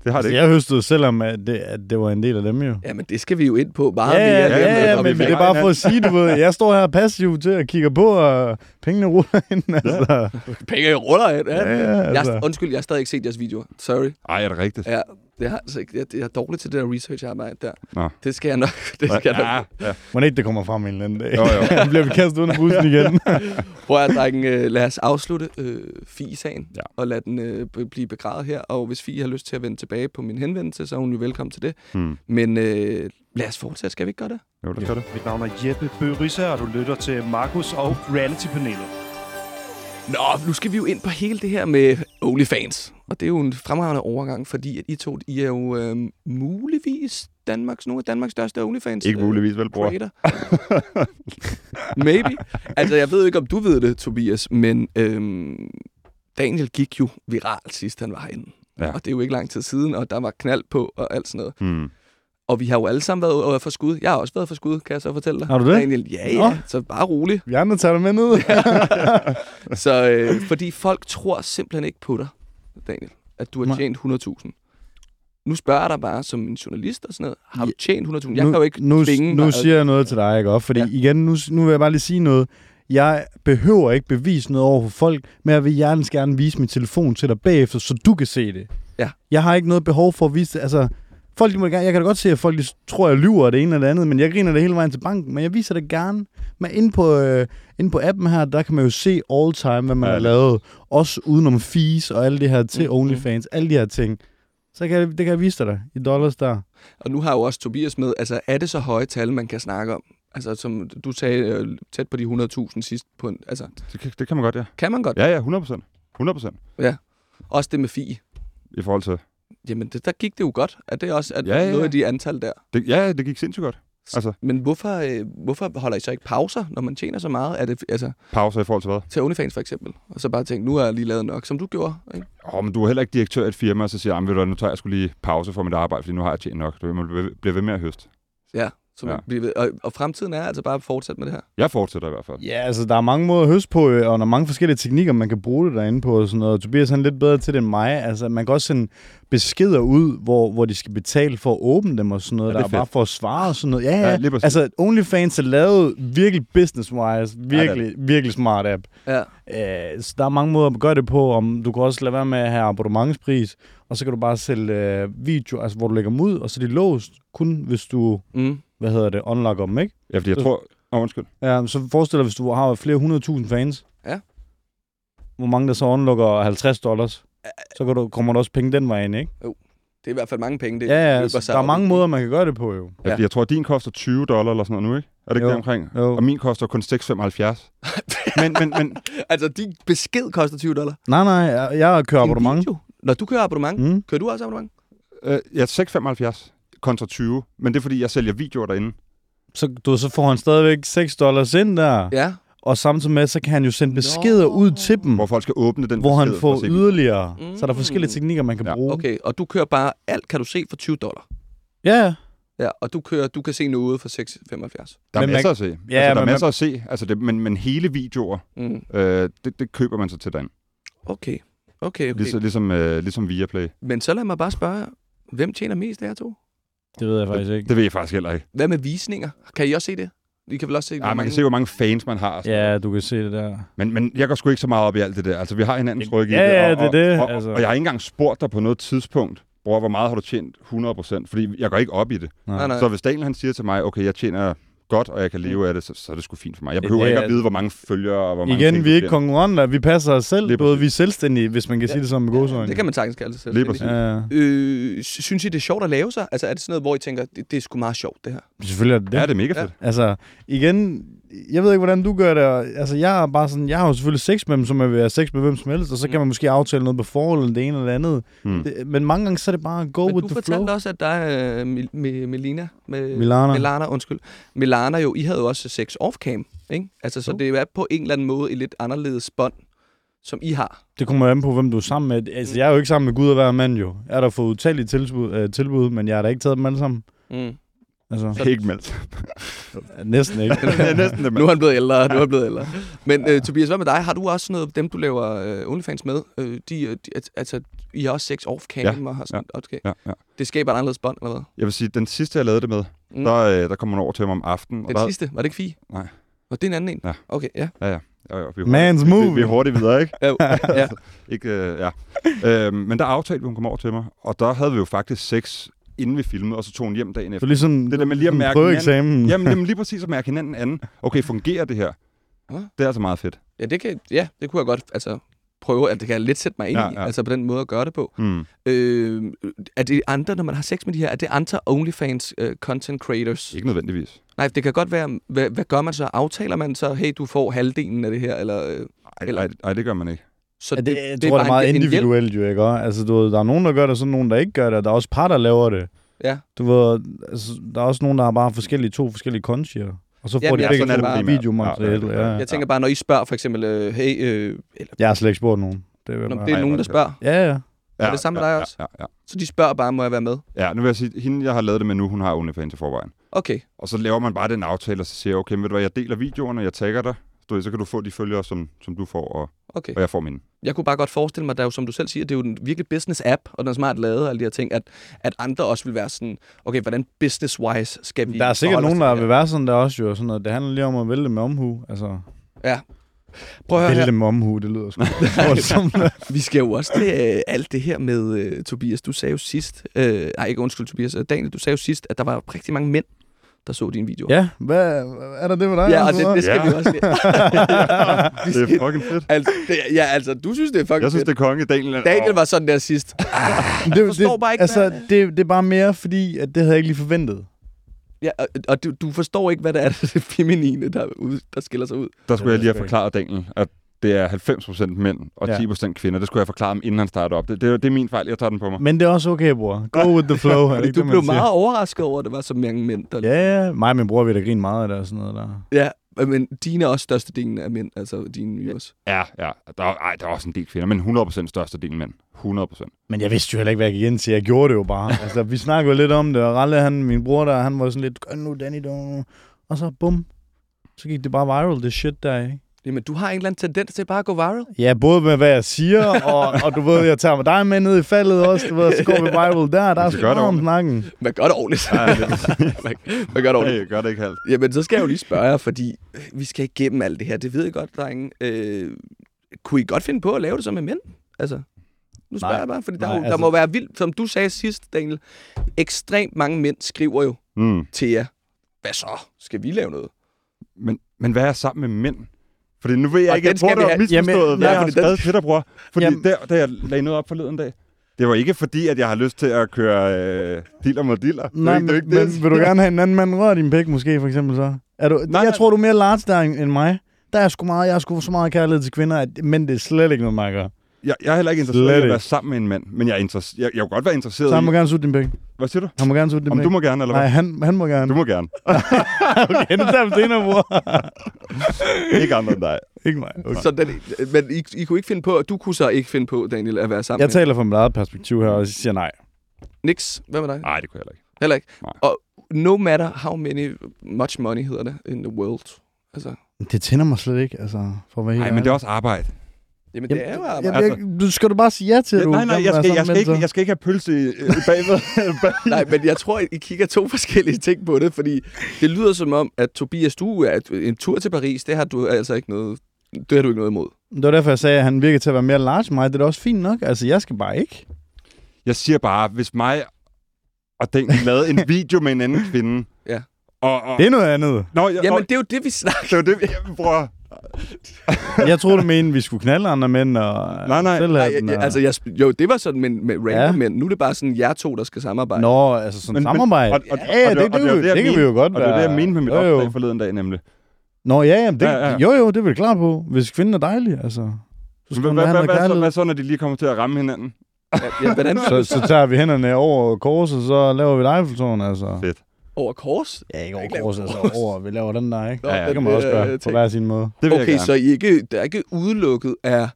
det har det Altså, ikke. jeg høstede selvom, at det, at det var en del af dem, jo. Ja, men det skal vi jo ind på meget Ja, ja, mere. ja, ja, når men, men det er bare for at sige, du ved, jeg står her passiv til at kigge på, og pengene ruller ind, altså. Penge ruller ind. Ja. Ja, ja, Jeg, altså. undskyld, jeg har stadig ikke set jeres videoer. Sorry. Ej, er det rigtigt? Ja, det har, altså, ikke- jeg, jeg er dårlig til det der research-arbejde der. Nå. Det skal jeg nok. [LAUGHS] Det skal jeg nok. ja, ja. Må ikke, det kommer frem en eller anden dag. Jo, jo. [LAUGHS] Bliver vi kastet under bussen igen. [LAUGHS] Prøv at drenge, øh, lad os afslutte øh, Fie-sagen, Ja. og lad den øh, blive begravet her. Og hvis Fie har lyst til at vende tilbage på min henvendelse, så er hun jo velkommen til det. Hmm. Men øh, lad os fortsætte, skal vi ikke gøre det? Jo, det skal det. Mit navn er Jeppe Bøge og du lytter til Markus og Reality-panelet. Nå, nu skal vi jo ind på hele det her med OnlyFans. Og det er jo en fremragende overgang, fordi at I to, I er jo øh, muligvis Danmarks, nogle af Danmarks største OnlyFans. Ikke øh, muligvis, vel, bror? creator. [LAUGHS] Maybe. Altså, jeg ved ikke, om du ved det, Tobias, men øhm, Daniel gik jo viralt sidst, han var herinde. Ja. Og det er jo ikke lang tid siden, og der var knald på og alt sådan noget. Hmm. Og vi har jo alle sammen været øh, for skud. Jeg har også været for skud, kan jeg så fortælle dig. Har du det? Daniel, ja, Nå. ja. Så bare rolig. Vi andre tager det med ned. [LAUGHS] Så, øh, fordi folk tror simpelthen ikke på dig, Daniel, at du har tjent 100.000. Nu spørger jeg dig bare som en journalist og sådan noget. Har du tjent 100.000? Jeg nu, kan jo ikke nu, tvinge nu dig. siger jeg noget til dig, ikke? også? Fordi ja. igen, nu, nu vil jeg bare lige sige noget. Jeg behøver ikke bevise noget over for folk, men jeg vil hjertens gerne vise min telefon til dig bagefter, så du kan se det. Ja. Jeg har ikke noget behov for at vise det. Altså, folk, de må gerne, jeg kan da godt se, at folk de tror, jeg lyver det ene eller det andet, men jeg griner det hele vejen til banken, men jeg viser det gerne. Men inde på, øh, inde på appen her, der kan man jo se all time, hvad man Ja. har lavet. Også udenom fees og alle det her til Mhm. OnlyFans, alle de her ting. Så kan jeg, det kan jeg vise dig da, i dollars der. Og nu har jo også Tobias med. Altså, er det så høje tal, man kan snakke om? Altså, som du sagde, øh, tæt på de 100.000 sidst på en... Altså, Det, kan- det kan man godt, ja. kan man godt? Ja, ja, 100 procent. 100 procent. Også det med FI. I forhold til... Jamen, det, der gik det jo godt. Er det også at Ja, ja, noget ja. af de antal der? Det, ja, det gik sindssygt godt. Altså, Men hvorfor, øh, hvorfor holder I så ikke pauser, når man tjener så meget? Er det altså, pauser i forhold til hvad? til OnlyFans for eksempel? Og så bare tænke, nu har jeg lige lavet nok, som du gjorde. Ikke? Åh, oh, men du er heller ikke direktør i et firma, og så siger jeg, "Jamen, ved du hvad, nu tager jeg skulle lige pause for mit arbejde, fordi nu har jeg tjent nok. Du må blive- blive ved med at høste. Ja. Så Ja. ja. Bliver ved. Og, og fremtiden er altså bare at fortsætte med det her. Jeg fortsætter i hvert fald. Ja, altså der er mange måder at høste på, øh, og der er mange forskellige teknikker, man kan bruge det derinde på. Og sådan noget. Tobias han er lidt bedre til det end mig. Altså, man kan også sende beskeder ud, hvor, hvor de skal betale for at åbne dem og sådan noget. Ja, er der er bare fedt. for at svare og sådan noget. Ja, Ja, ja. altså OnlyFans er lavet virkelig business-wise. Virkelig, ja, virkelig smart app. Ja. Øh, så der er mange måder at gøre det på. Om du kan også lade være med at have abonnementspris, og så kan du bare sælge øh, video, altså hvor du lægger dem ud, og så er de låst, kun hvis du Mm. Hvad hedder det, unlocker dem, ikke? Ja, fordi jeg Så- tror... Åh, undskyld. Ja, så forestil dig, hvis du har flere hundredtusind fans. Ja. Hvor mange der så unlocker 50 dollars. Så kan du, kommer der også penge den vej ind, ikke? Det er i hvert fald mange penge. Det Ja, ja, altså, sig der er mange måder, man kan gøre det på, jo. Ja. Ja. Fordi jeg tror, at din koster 20 dollar eller sådan noget nu, ikke? Er det ikke Jo. omkring? Jo. Og min koster kun 6,75. [LAUGHS] men, men, men Altså, din besked koster 20 dollar. Nej, nej, jeg, jeg kører Din abonnement. video. Når du kører abonnement. Mm. kører du også abonnement? øh, ja, 6,75 kontra 20. Men det er, fordi jeg sælger videoer derinde. Så, du, så får han stadigvæk 6 dollars ind der. Ja. Og samtidig med, så kan han jo sende beskeder Nå. ud til dem, Hvor folk skal åbne den hvor han får yderligere. Mm. Så er der forskellige teknikker, man kan Ja. bruge. Okay, og du kører bare alt, kan du se, for 20 dollar. Ja, ja. Ja, og du kører, du kan se noget for 6,75. Der er Men man- masser at se. Ja, altså, der er masser man- at se. Altså, det, men, men hele videoer, Mm. øh, det, det køber man så til den. Okay. Okay, okay. Ligesom, ligesom, øh, ligesom Viaplay. Men så lad mig bare spørge, hvem tjener mest af jer to? Det ved jeg faktisk ikke. Det ved jeg faktisk heller ikke. Hvad med visninger? Kan I også se det? I kan vel også se, Ja, man kan se, hvor mange fans man har. sådan. Ja, du kan se det der. Men, men jeg går sgu ikke så meget op i alt det der. Altså, vi har hinandens ryg i Ja, det. ja, og, det er det, Og, altså. og jeg har ikke engang spurgt dig på noget tidspunkt, bror, hvor meget har du tjent 100%? Fordi jeg går ikke op i det. Nej, nej. Så hvis Daniel han siger til mig, okay, jeg tjener godt, og jeg kan leve af det, så, så er det sgu fint for mig. Jeg behøver Ja, ikke ja. at vide, hvor mange følgere og hvor mange Igen, ting, vi er ikke konkurrenter. Vi passer os selv. Præcis. vi er selvstændige, hvis man kan sige det som med godsøjne. Det kan man sagtens kalde sig selv. Lige præcis. Ja, Øh, sy- synes I, det er sjovt at lave sig? Altså, er det sådan noget, hvor I tænker, det, det er sgu meget sjovt, det her? selvfølgelig er det det. Ja, det er mega fedt. Altså, igen, jeg ved ikke, hvordan du gør det. Altså, jeg er bare sådan, jeg har jo selvfølgelig sex med dem, som jeg vil have sex med hvem som helst, og så kan Mm. man måske aftale noget på forhold, eller det ene eller det andet. Mm. Det, men mange gange, så er det bare go Men with du the fortalte flow. også, at der er uh, Melina. Med, Milana. Milana, undskyld. Milana jo, I havde jo også sex off-cam, ikke? Altså, så Jo. det er på en eller anden måde et lidt anderledes bånd, som I har. Det kommer an på, hvem du er sammen med. Altså, jeg er jo ikke sammen med Gud og hver mand, jo. Jeg har da fået utallige tilbud, øh, tilbud, men jeg har da ikke taget dem alle sammen. Mm. Altså, Ikke meldt. [LAUGHS] næsten ikke. [LAUGHS] er næsten det, Nu er han blevet ældre, nu er han blevet ældre. Men uh, Tobias, hvad med dig? Har du også noget, dem du laver uh, OnlyFans med, uh, de, uh, de, altså, I har også sex off-cam Ja, og har sådan, okay. Ja, ja. Det skaber et anderledes bånd, eller hvad? Jeg vil sige, den sidste, jeg lavede det med, Mm. der, øh, der kom hun over til mig om aftenen. Den der, sidste, var det ikke Fie? Nej. Var det en anden en? Ja. Okay, ja. Ja, ja. Jo, jo, vi er Man's hurtigt- movie. Vi, vi er hurtigt videre, ikke? [LAUGHS] ja. ja. [LAUGHS] ikke øh, ja. øhm, men der aftalte vi, hun kom over til mig, og der havde vi jo faktisk sex, inden vi filmede, og så tog hun hjem dagen Så efter. ligesom Det der med lige at mærke prøveeksamen. [LAUGHS] Jamen, jamen lige [LAUGHS] præcis at mærke hinanden anden. Okay, fungerer det her? Ja. Det er altså meget fedt. Ja, det, kan, ja, det kunne jeg godt altså, prøve, at det kan jeg lidt sætte mig ind Ja, i, ja. altså på den måde at gøre det på. Mm. Øh, er det andre, når man har sex med de her, er det andre OnlyFans uh, content creators? Ikke nødvendigvis. Nej, det kan godt være, hvad, hvad gør man så? Aftaler man så, hey, du får halvdelen af det her, eller... Øh, Ej, Eller- ej, ej, det gør man ikke. Så Ja, det, jeg tror, det bare er meget en- individuelt jo, ikke? også? Altså, du ved, der er nogen, der gør det, og så nogen, der ikke gør det. Der er også par, der laver det. Ja. Du ved, altså, der er også nogen, der har bare forskellige, to forskellige kontier. Og så får Jamen, de ja, begge sådan det to bare. videomateriale. Ja, Ja, ja, ja, ja. Jeg tænker bare, når I spørger for eksempel, øh, hey, øh, eller, Jeg har slet ikke spurgt nogen. Det er, bare... det er nogen, der er det spørger, Ja, ja. Er det samme med ja, dig også? Ja, ja, så de spørger bare, må jeg være med? ja. ja, nu vil jeg sige, hende, jeg har lavet det med nu, hun har OnlyFans i forvejen. Okay, Og så laver man bare den aftale, og så siger jeg, okay, ved du hvad, jeg deler videoerne, jeg tagger dig, du så kan du få de følgere, som, som du får, og, okay. og jeg får mine. Jeg kunne bare godt forestille mig, der er jo, som du selv siger, det er jo en virkelig business-app, og den er smart lavet, og alle de her ting, at, at andre også vil være sådan, okay, hvordan business-wise skal vi Der er sikkert nogen, der vil være sådan der også jo. Sådan noget. Det handler lige om at vælge med omhu. Altså, her? Prøv at høre vælge med omhu, det lyder sgu. [LAUGHS] Vi skal jo også til øh, alt det her med, øh, Tobias, du sagde jo sidst, øh, nej ikke undskyld Tobias, øh, Daniel, du sagde jo sidst, at der var rigtig mange mænd, der så dine videoer. ja, hvad, er der det med dig? ja og altså? det, det skal Ja. vi også lige. [LAUGHS] [LAUGHS] Det er fucking fedt. altså, det, ja, altså, du synes, det er fucking Jeg synes, fedt. det er konge. Daniel, Daniel var sådan der sidst. [LAUGHS] det, forstår det, bare ikke, altså, hvad- det, det er bare mere fordi, at det havde jeg ikke lige forventet. Ja, og, og du, du forstår ikke, hvad det er, det feminine, der, er der skiller sig ud. Der skulle jeg lige have Det forklaret Daniel, at det er 90% mænd og Ja. 10% kvinder. Det skulle jeg forklare ham, inden han startede op. Det, det, det er min fejl, jeg tager den på mig. Men det er også okay, bror. Go with the flow. er det Fordi ikke du det, man blev siger? meget overrasket over, at det var så mange mænd. Der... Ja, ja. Mig og min bror vil da grine meget af det og sådan noget der. ja. Men dine er også størstedelen af mænd, altså dine viewers. Ja, ja. Der, er, ej, der er også en del kvinder, men 100% største del mænd. 100%. Men jeg vidste jo heller ikke, hvad jeg gik ind til. Jeg gjorde det jo bare. [LAUGHS] altså, vi snakkede jo lidt om det, og Ralle, han, min bror der, han var sådan lidt, gør nu, Danny, du. Og så bum. Så gik det bare viral, det shit der, ikke? Jamen, du har en eller anden tendens til bare at gå viral. Ja, både med, hvad jeg siger, [LAUGHS] og, og du ved, jeg tager med dig med ned i faldet også, du ved, så går vi viral der, der er sgu om snakken. Man gør det ordentligt. Ja, det, [LAUGHS] man, man gør det ordentligt. hey, gør det ikke halvt. Jamen, så skal jeg jo lige spørge jer, fordi vi skal igennem alt det her. Det ved jeg godt, drenge. Øh, kunne I godt finde på at lave det som med mænd? Altså, nu spørger Nej. jeg bare, fordi der, Nej, Nej, der altså- må være vildt, som du sagde sidst, Daniel. Ekstremt mange mænd skriver jo Mm. til jer. hvad så? Skal vi lave noget? Men, men hvad er sammen med mænd? Fordi nu ved jeg Og ikke, den jeg skal tror, have- misforstået, Jamen, hvad jeg har den- skrevet til dig, bror. Fordi Jamen- der, da jeg lagde noget op forleden dag, det var ikke fordi, at jeg har lyst til at køre øh, dealer mod dealer. Det er Nej, ikke- det er men, ikke det. men vil du [LAUGHS] gerne have en anden mand røre din pæk, måske, for eksempel så? Er du, Nej, nej, jeg nej. tror, du er mere large der end mig. Der er sgu meget, jeg har sgu så meget kærlighed til kvinder, at, men det er slet ikke noget, man gør. Jeg, jeg er heller ikke interesseret Slet i at ikke. være sammen med en mand, men jeg, er interess- jeg, jeg kunne godt være interesseret Så han må i... gerne sutte din pæk. Hvad siger du? Han må gerne sutte din Om pæk. du må gerne, eller Nej, hvad? han, han må gerne. Du må gerne. [LAUGHS] okay, det tager vi senere, bror. ikke andre end dig. ikke mig. Okay. Så den, men I, I kunne ikke finde på, du kunne så ikke finde på, Daniel, at være sammen Jeg med taler fra mit eget perspektiv her, og siger nej. Nix. Hvad med dig? Nej, det kunne jeg heller ikke. Heller ikke. Nej. Og no matter how many, much money hedder det, in the world. Altså, Det tænder mig slet ikke, altså, for at være helt Nej, men det er også arbejde. Jamen, det er jo arbejde. jeg, jeg, du skal du bare sige ja til, at Ja, du nej, nej, jeg skal, jeg, skal ikke, jeg skal ikke have pølse bagved. bag. [LAUGHS] Nej, men jeg tror, I kigger to [LAUGHS] forskellige ting på det, fordi det lyder som om, at Tobias, du er en tur til Paris, det har du altså ikke noget, det har du ikke noget imod. Det var derfor, jeg sagde, at han virker til at være mere large end mig. Det er da også fint nok. Altså, jeg skal bare ikke. Jeg siger bare, hvis mig og den lavede en video med en anden kvinde... Ja. Og, og, Det er noget andet. Nå, jeg, Jamen, det er jo det, vi snakker det var det, jeg, bror. [LAUGHS] Jeg troede, du mente, vi skulle knalde andre mænd og Nej, nej. selv Nej, have jeg, jeg, og... altså, jeg, jo, det var sådan med, med random, Ja. men nu er det bare sådan jer to, der skal samarbejde. Nå, altså sådan Men- men- samarbejde. og- og- ja, og det, og det, var det, det, jeg det kan vi jo godt Og det var det, jeg mente med mit jo, jo. opslag forleden dag, nemlig. Nå, ja, jamen, det, Ja, ja, jo, jo, det er vi klar på. Hvis kvinden er dejlig, altså. Så skal Hvad, hvad, hvad, hvad, hvad så, når de lige kommer til at ramme hinanden? Ja, ja, hvordan Så, så tager vi hænderne over korset, så laver vi et Eiffeltårn, altså. Fedt. Over kors? Ja, ikke over Ikke korset, altså kors. over. Vi laver den der, ikke? Nå, Ja, ja, Det kan man også øh, gøre på ting. hver sin måde. Det vil jeg Okay, så I ikke, der er ikke udelukket af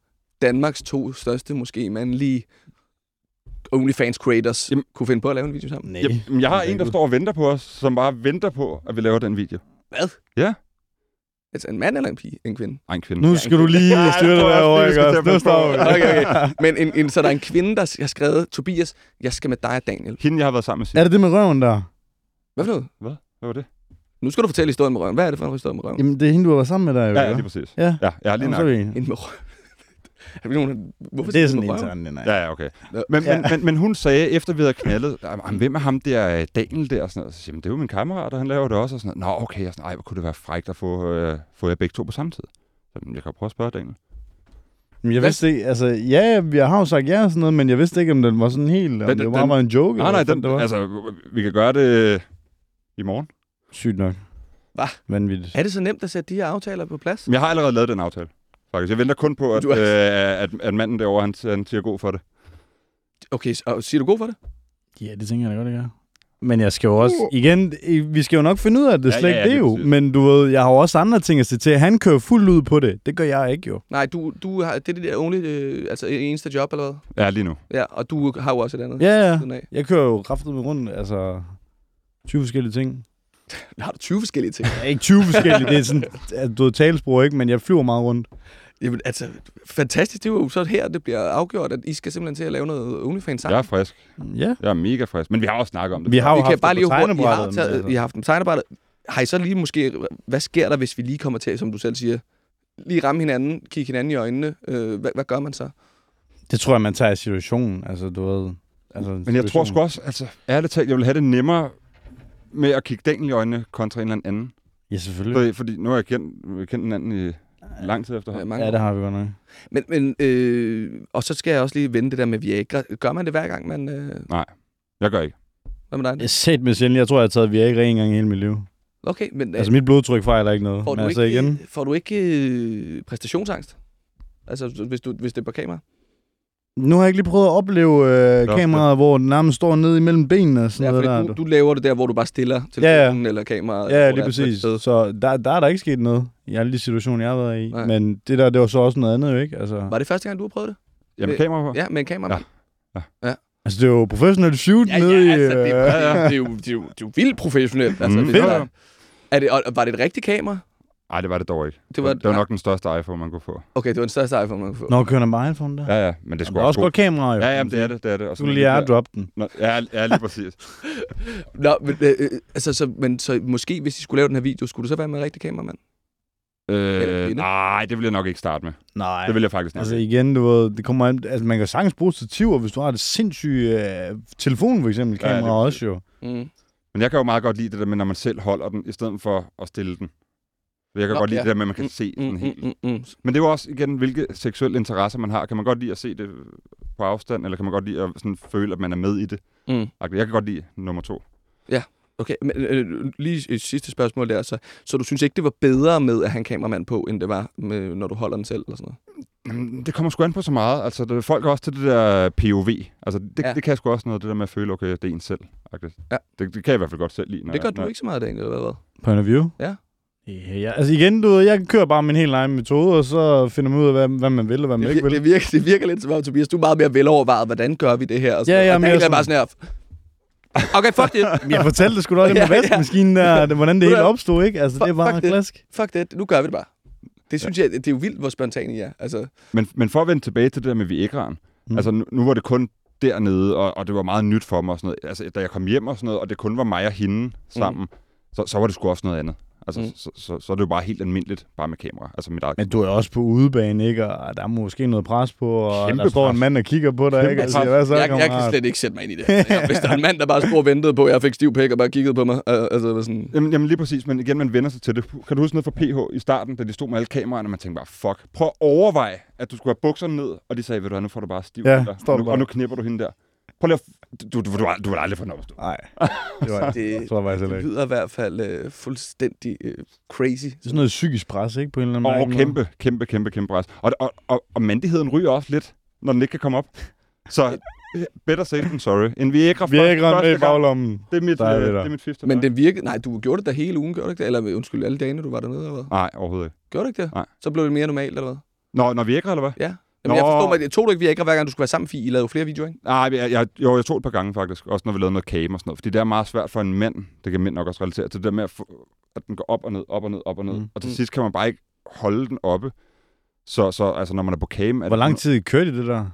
Danmarks to største, måske mandlige OnlyFans creators Jamen- kunne finde på at lave en video sammen. Nej. Jamen, jeg har en, der står og venter på os, som bare venter på, at vi laver den video. Hvad? Ja. Altså en mand eller en pige? En kvinde? Ej, en kvinde. Nu skal du lige styre det derovre, ikke også? Nu står på. vi. Okay, okay. [LAUGHS] Men en, en, så der er en kvinde, der har skrevet, Tobias, jeg skal med dig og Daniel. Hende, jeg har været sammen med sidst. Er det det med røven der? Hvad for noget? Hvad? Hvad var det? Nu skal du fortælle historien med røven. Hvad er det for en historie med røven? Jamen, det er hende, du har været sammen med der, jo. Ja, ja, lige præcis. Ja. Ja, jeg har lige nok. er. En med røven. [LAUGHS] Er vi nogen, hvorfor Det er sådan en intern, nej. Ja, ja, okay. Men, Ja. men, men, men hun sagde, efter vi havde knaldet, "Jamen, hvem er ham der Daniel der? Og sådan noget. Så siger jeg, "Men det er jo min kammerat, og han laver det også. Og sådan noget. Nå, okay. Og sådan, Ej, hvor kunne det være frækt at få, øh, få jer begge to på samme tid. Så "Men jeg kan prøve at spørge Daniel. Men jeg vidste ikke, altså, ja, vi har jo sagt ja og sådan noget, men jeg vidste ikke, om den var sådan helt, om Den- det den- bare var en joke. Nej, nej, den, det var. altså, vi kan gøre det i morgen. Sygt nok. Hva? Vanvittigt. Er det så nemt at sætte de her aftaler på plads? Jeg har allerede lavet den aftale. Faktisk. Jeg venter kun på, at, er- øh, at, at manden derovre, han, han siger god for det. Okay, så- og siger du god for det? Ja, det tænker jeg da godt, det gør. Men jeg skal jo også, igen, i- vi skal jo nok finde ud af det, Ja, slet ja, ikke ja, det lige jo. præcis. Men du ved, jeg har jo også andre ting at se til. Han kører fuldt ud på det. Det gør jeg ikke jo. Nej, du, du har, det er det der only, øh, altså eneste job eller hvad? Ja, lige nu. Ja, og du har jo også et andet. Ja, ja. Jeg kører jo kraftigt med rundt, altså 20 forskellige ting. [LAUGHS] Har du 20 forskellige ting? Ja, ikke 20 forskellige, det er sådan, at du ved, talesprog, ikke? Men jeg flyver meget rundt. Jamen, altså, fantastisk. Det er jo så her, det bliver afgjort, at I skal simpelthen til at lave noget OnlyFans sammen. Jeg er frisk. Ja. Jeg er mega frisk. Men vi har også snakket om det. Vi har jo vi kan haft bare det lige på hurtigt, I har, taget, altså- I har haft dem tegnebrættet. Har I så lige måske, hvad sker der, hvis vi lige kommer til, som du selv siger, lige ramme hinanden, kigge hinanden i øjnene? Øh, hvad, hvad gør man så? Det tror jeg, man tager i situationen. Altså, du ved... Altså, Men jeg tror sgu også, altså ærligt talt, jeg vil have det nemmere med at kigge Daniel i øjnene kontra en eller anden. Ja, selvfølgelig. Fordi, fordi nu har jeg kendt, kendt hinanden i lang tid Ja, efterhånden. mange Ja, det har vi godt nok. Men, men øh, og så skal jeg også lige vende det der med Viagra. Gør man det hver gang, man... Øh, Jeg gør ikke. hvad med dig? Jeg sat med sjældent. Jeg tror, jeg har taget Viagra en gang i hele mit liv. Okay, men øh, Altså, mit blodtryk fejler ikke noget. får, Men du altså ikke, igen... får du ikke øh, præstationsangst? Altså, hvis, du, hvis det er på kamera? Nu har jeg ikke lige prøvet at opleve øh, kameraet, hvor den nærmest står nede imellem benene og sådan Ja, noget der. du, du laver det der, hvor du bare stiller Ja, ja. telefonen eller kameraet. Ja, lige er præcis. sted. Så der, der er der ikke sket noget i alle de situationer, jeg har været i. Nej. Men det der, det var så også noget andet, jo ikke? Altså, Var det første gang, du har prøvet det? Jamen, Øh, kamera på? Ja, med en kamera. Ja. altså det er jo professionelt shoot ja, nede ja, i... altså, det, øh, er, det, er, det, er jo, det, er jo, det er jo vildt professionelt. Altså, Mm, det, er, er det, og var det et rigtigt kamera? Nej, det var det dog ikke. Det Det var- det var nok den største iPhone, man kunne få. Okay, det var den største iPhone, man kunne få. Nå, kører den bare iPhone der? Ja, ja, men det det skulle er også god. godt kamera, jo. Ja, jamen, det er det, det er det. Og Du lige airdrop den. Nå, ja, ja, lige præcis. [LAUGHS] Nå, men, øh, øh, altså, så, men så måske, hvis I skulle lave den her video, skulle du så være med en rigtig kameramand? Øh, nej, det vil jeg nok ikke starte med. Nej. Det vil jeg faktisk Altså ikke. igen, du ved, det kommer an, altså man kan sagtens bruge stativer, hvis du har det sindssyge øh, telefon for eksempel, Ja, kamera det er også jo. Mm. Men jeg kan jo meget godt lide det der med, når man selv holder den, i stedet for at stille den. Jeg kan Nå, godt lide ja. det der med, at man kan se den Mm, helt. mm, mm, mm. Men det er jo også, igen, hvilke seksuelle interesser man har. Kan man godt lide at se det på afstand, eller kan man godt lide at sådan føle, at man er med i det? Mm. Jeg kan godt lide nummer to. Okay, men øh, lige et sidste spørgsmål der. Så, så du synes ikke, det var bedre med at have en kameramand på, end det var, med, når du holder den selv? Eller sådan noget? Det kommer sgu an på så meget. Altså, det, folk er også til det der POV. Altså, det, Ja. ja. det kan sgu også noget, det der med at føle, okay, det er en selv. Ja. Det, det kan jeg i hvert fald godt selv lide. Når, Det gør du når, ikke så meget, Daniel, eller hvad? Point of view? Ja. Ja, ja. Altså igen, du ved, jeg kører bare min helt egen metode, og så finder man ud af, hvad, hvad man vil og hvad man Det, ikke vil. det, virker, det virker lidt som om, Tobias, du er meget mere velovervejet, hvordan gør vi det her? Og sådan Ja, ja, og mere Daniel er sådan- bare sådan her, Okay, fuck det. [LAUGHS] Jeg fortalte det sgu da også [LAUGHS] det med Ja, ja. vaskemaskinen der, [LAUGHS] det- hvordan det hele opstod, ikke? Altså, det er Fuck- bare fuck det. klask. Fuck det. Nu gør vi det bare. Det synes jeg, det er jo vildt, hvor spontan I er. Altså, Men, men for at vende tilbage til det der med Viagraen. Mm. Mm. Altså, nu, nu var det kun dernede, og, og det var meget nyt for mig og sådan noget. Altså, da jeg kom hjem og sådan noget, og det kun var mig og hende sammen, mm. så, så var det sgu også noget andet. Altså, Mm. så, så, så er det jo bare helt almindeligt, bare med kamera. Altså mit eget. Men du er også på udebane, ikke? Og der er måske noget pres på, og Kæmpe der står en pres. mand og kigger på dig, Kæmpe ikke? Og siger, pres. hvad så, jeg, jeg kan slet ikke sætte mig ind i det. Jeg, hvis der er en mand, der bare stod og ventede på, at jeg fik stiv pæk og bare kiggede på mig. øh, Altså, sådan, Jamen, jamen lige præcis, men igen, man vender sig til det. Kan du huske noget fra PH i starten, da de stod med alle kameraerne, og man tænkte bare, fuck, prøv at overveje, at du skulle have bukserne ned, og de sagde, ved du hvad, nu får du bare stiv Ja, der. og, nu, og nu knipper du hende der. Prøv lige at... Du, du, du, du, du vil aldrig få den op at stå. Nej, det var det. det, tror jeg det ikke. lyder i hvert fald øh, fuldstændig øh, crazy. Det er sådan noget psykisk pres, ikke? På en eller anden Og måde. kæmpe, kæmpe, kæmpe, kæmpe pres. Og, og, og, og mandigheden ryger også lidt, når den ikke kan komme op. Så [LAUGHS] better safe than sorry. En Viagra, Vi ramt med i gang. baglommen. Det er mit, Der er øh, det det der. er mit fifte. Men det virkede... Nej, du gjorde det da hele ugen, gjorde du ikke det? Eller undskyld, alle dagene, du var dernede, eller hvad? Nej, overhovedet ikke. Gjorde du ikke det? Nej. Så blev det mere normalt, eller hvad? Nå, når Viagra, eller hvad? Ja. Jamen, jeg Nå. forstår mig, jeg tog du ikke Viagra, hver gang du skulle være sammen, Fie? I lavede jo flere videoer, ikke? Nej, jeg, jeg, jo, jeg tog et par gange faktisk, også når vi lavede noget cam og sådan noget, fordi det er meget svært for en mand, det kan mænd nok også relatere til, det der med, at, få, at den går op og ned, op og ned, op og ned, Mm. og til Mm. sidst kan man bare ikke holde den oppe. Så, så altså, når man er på cam... Er Hvor lang tid kørte I det der?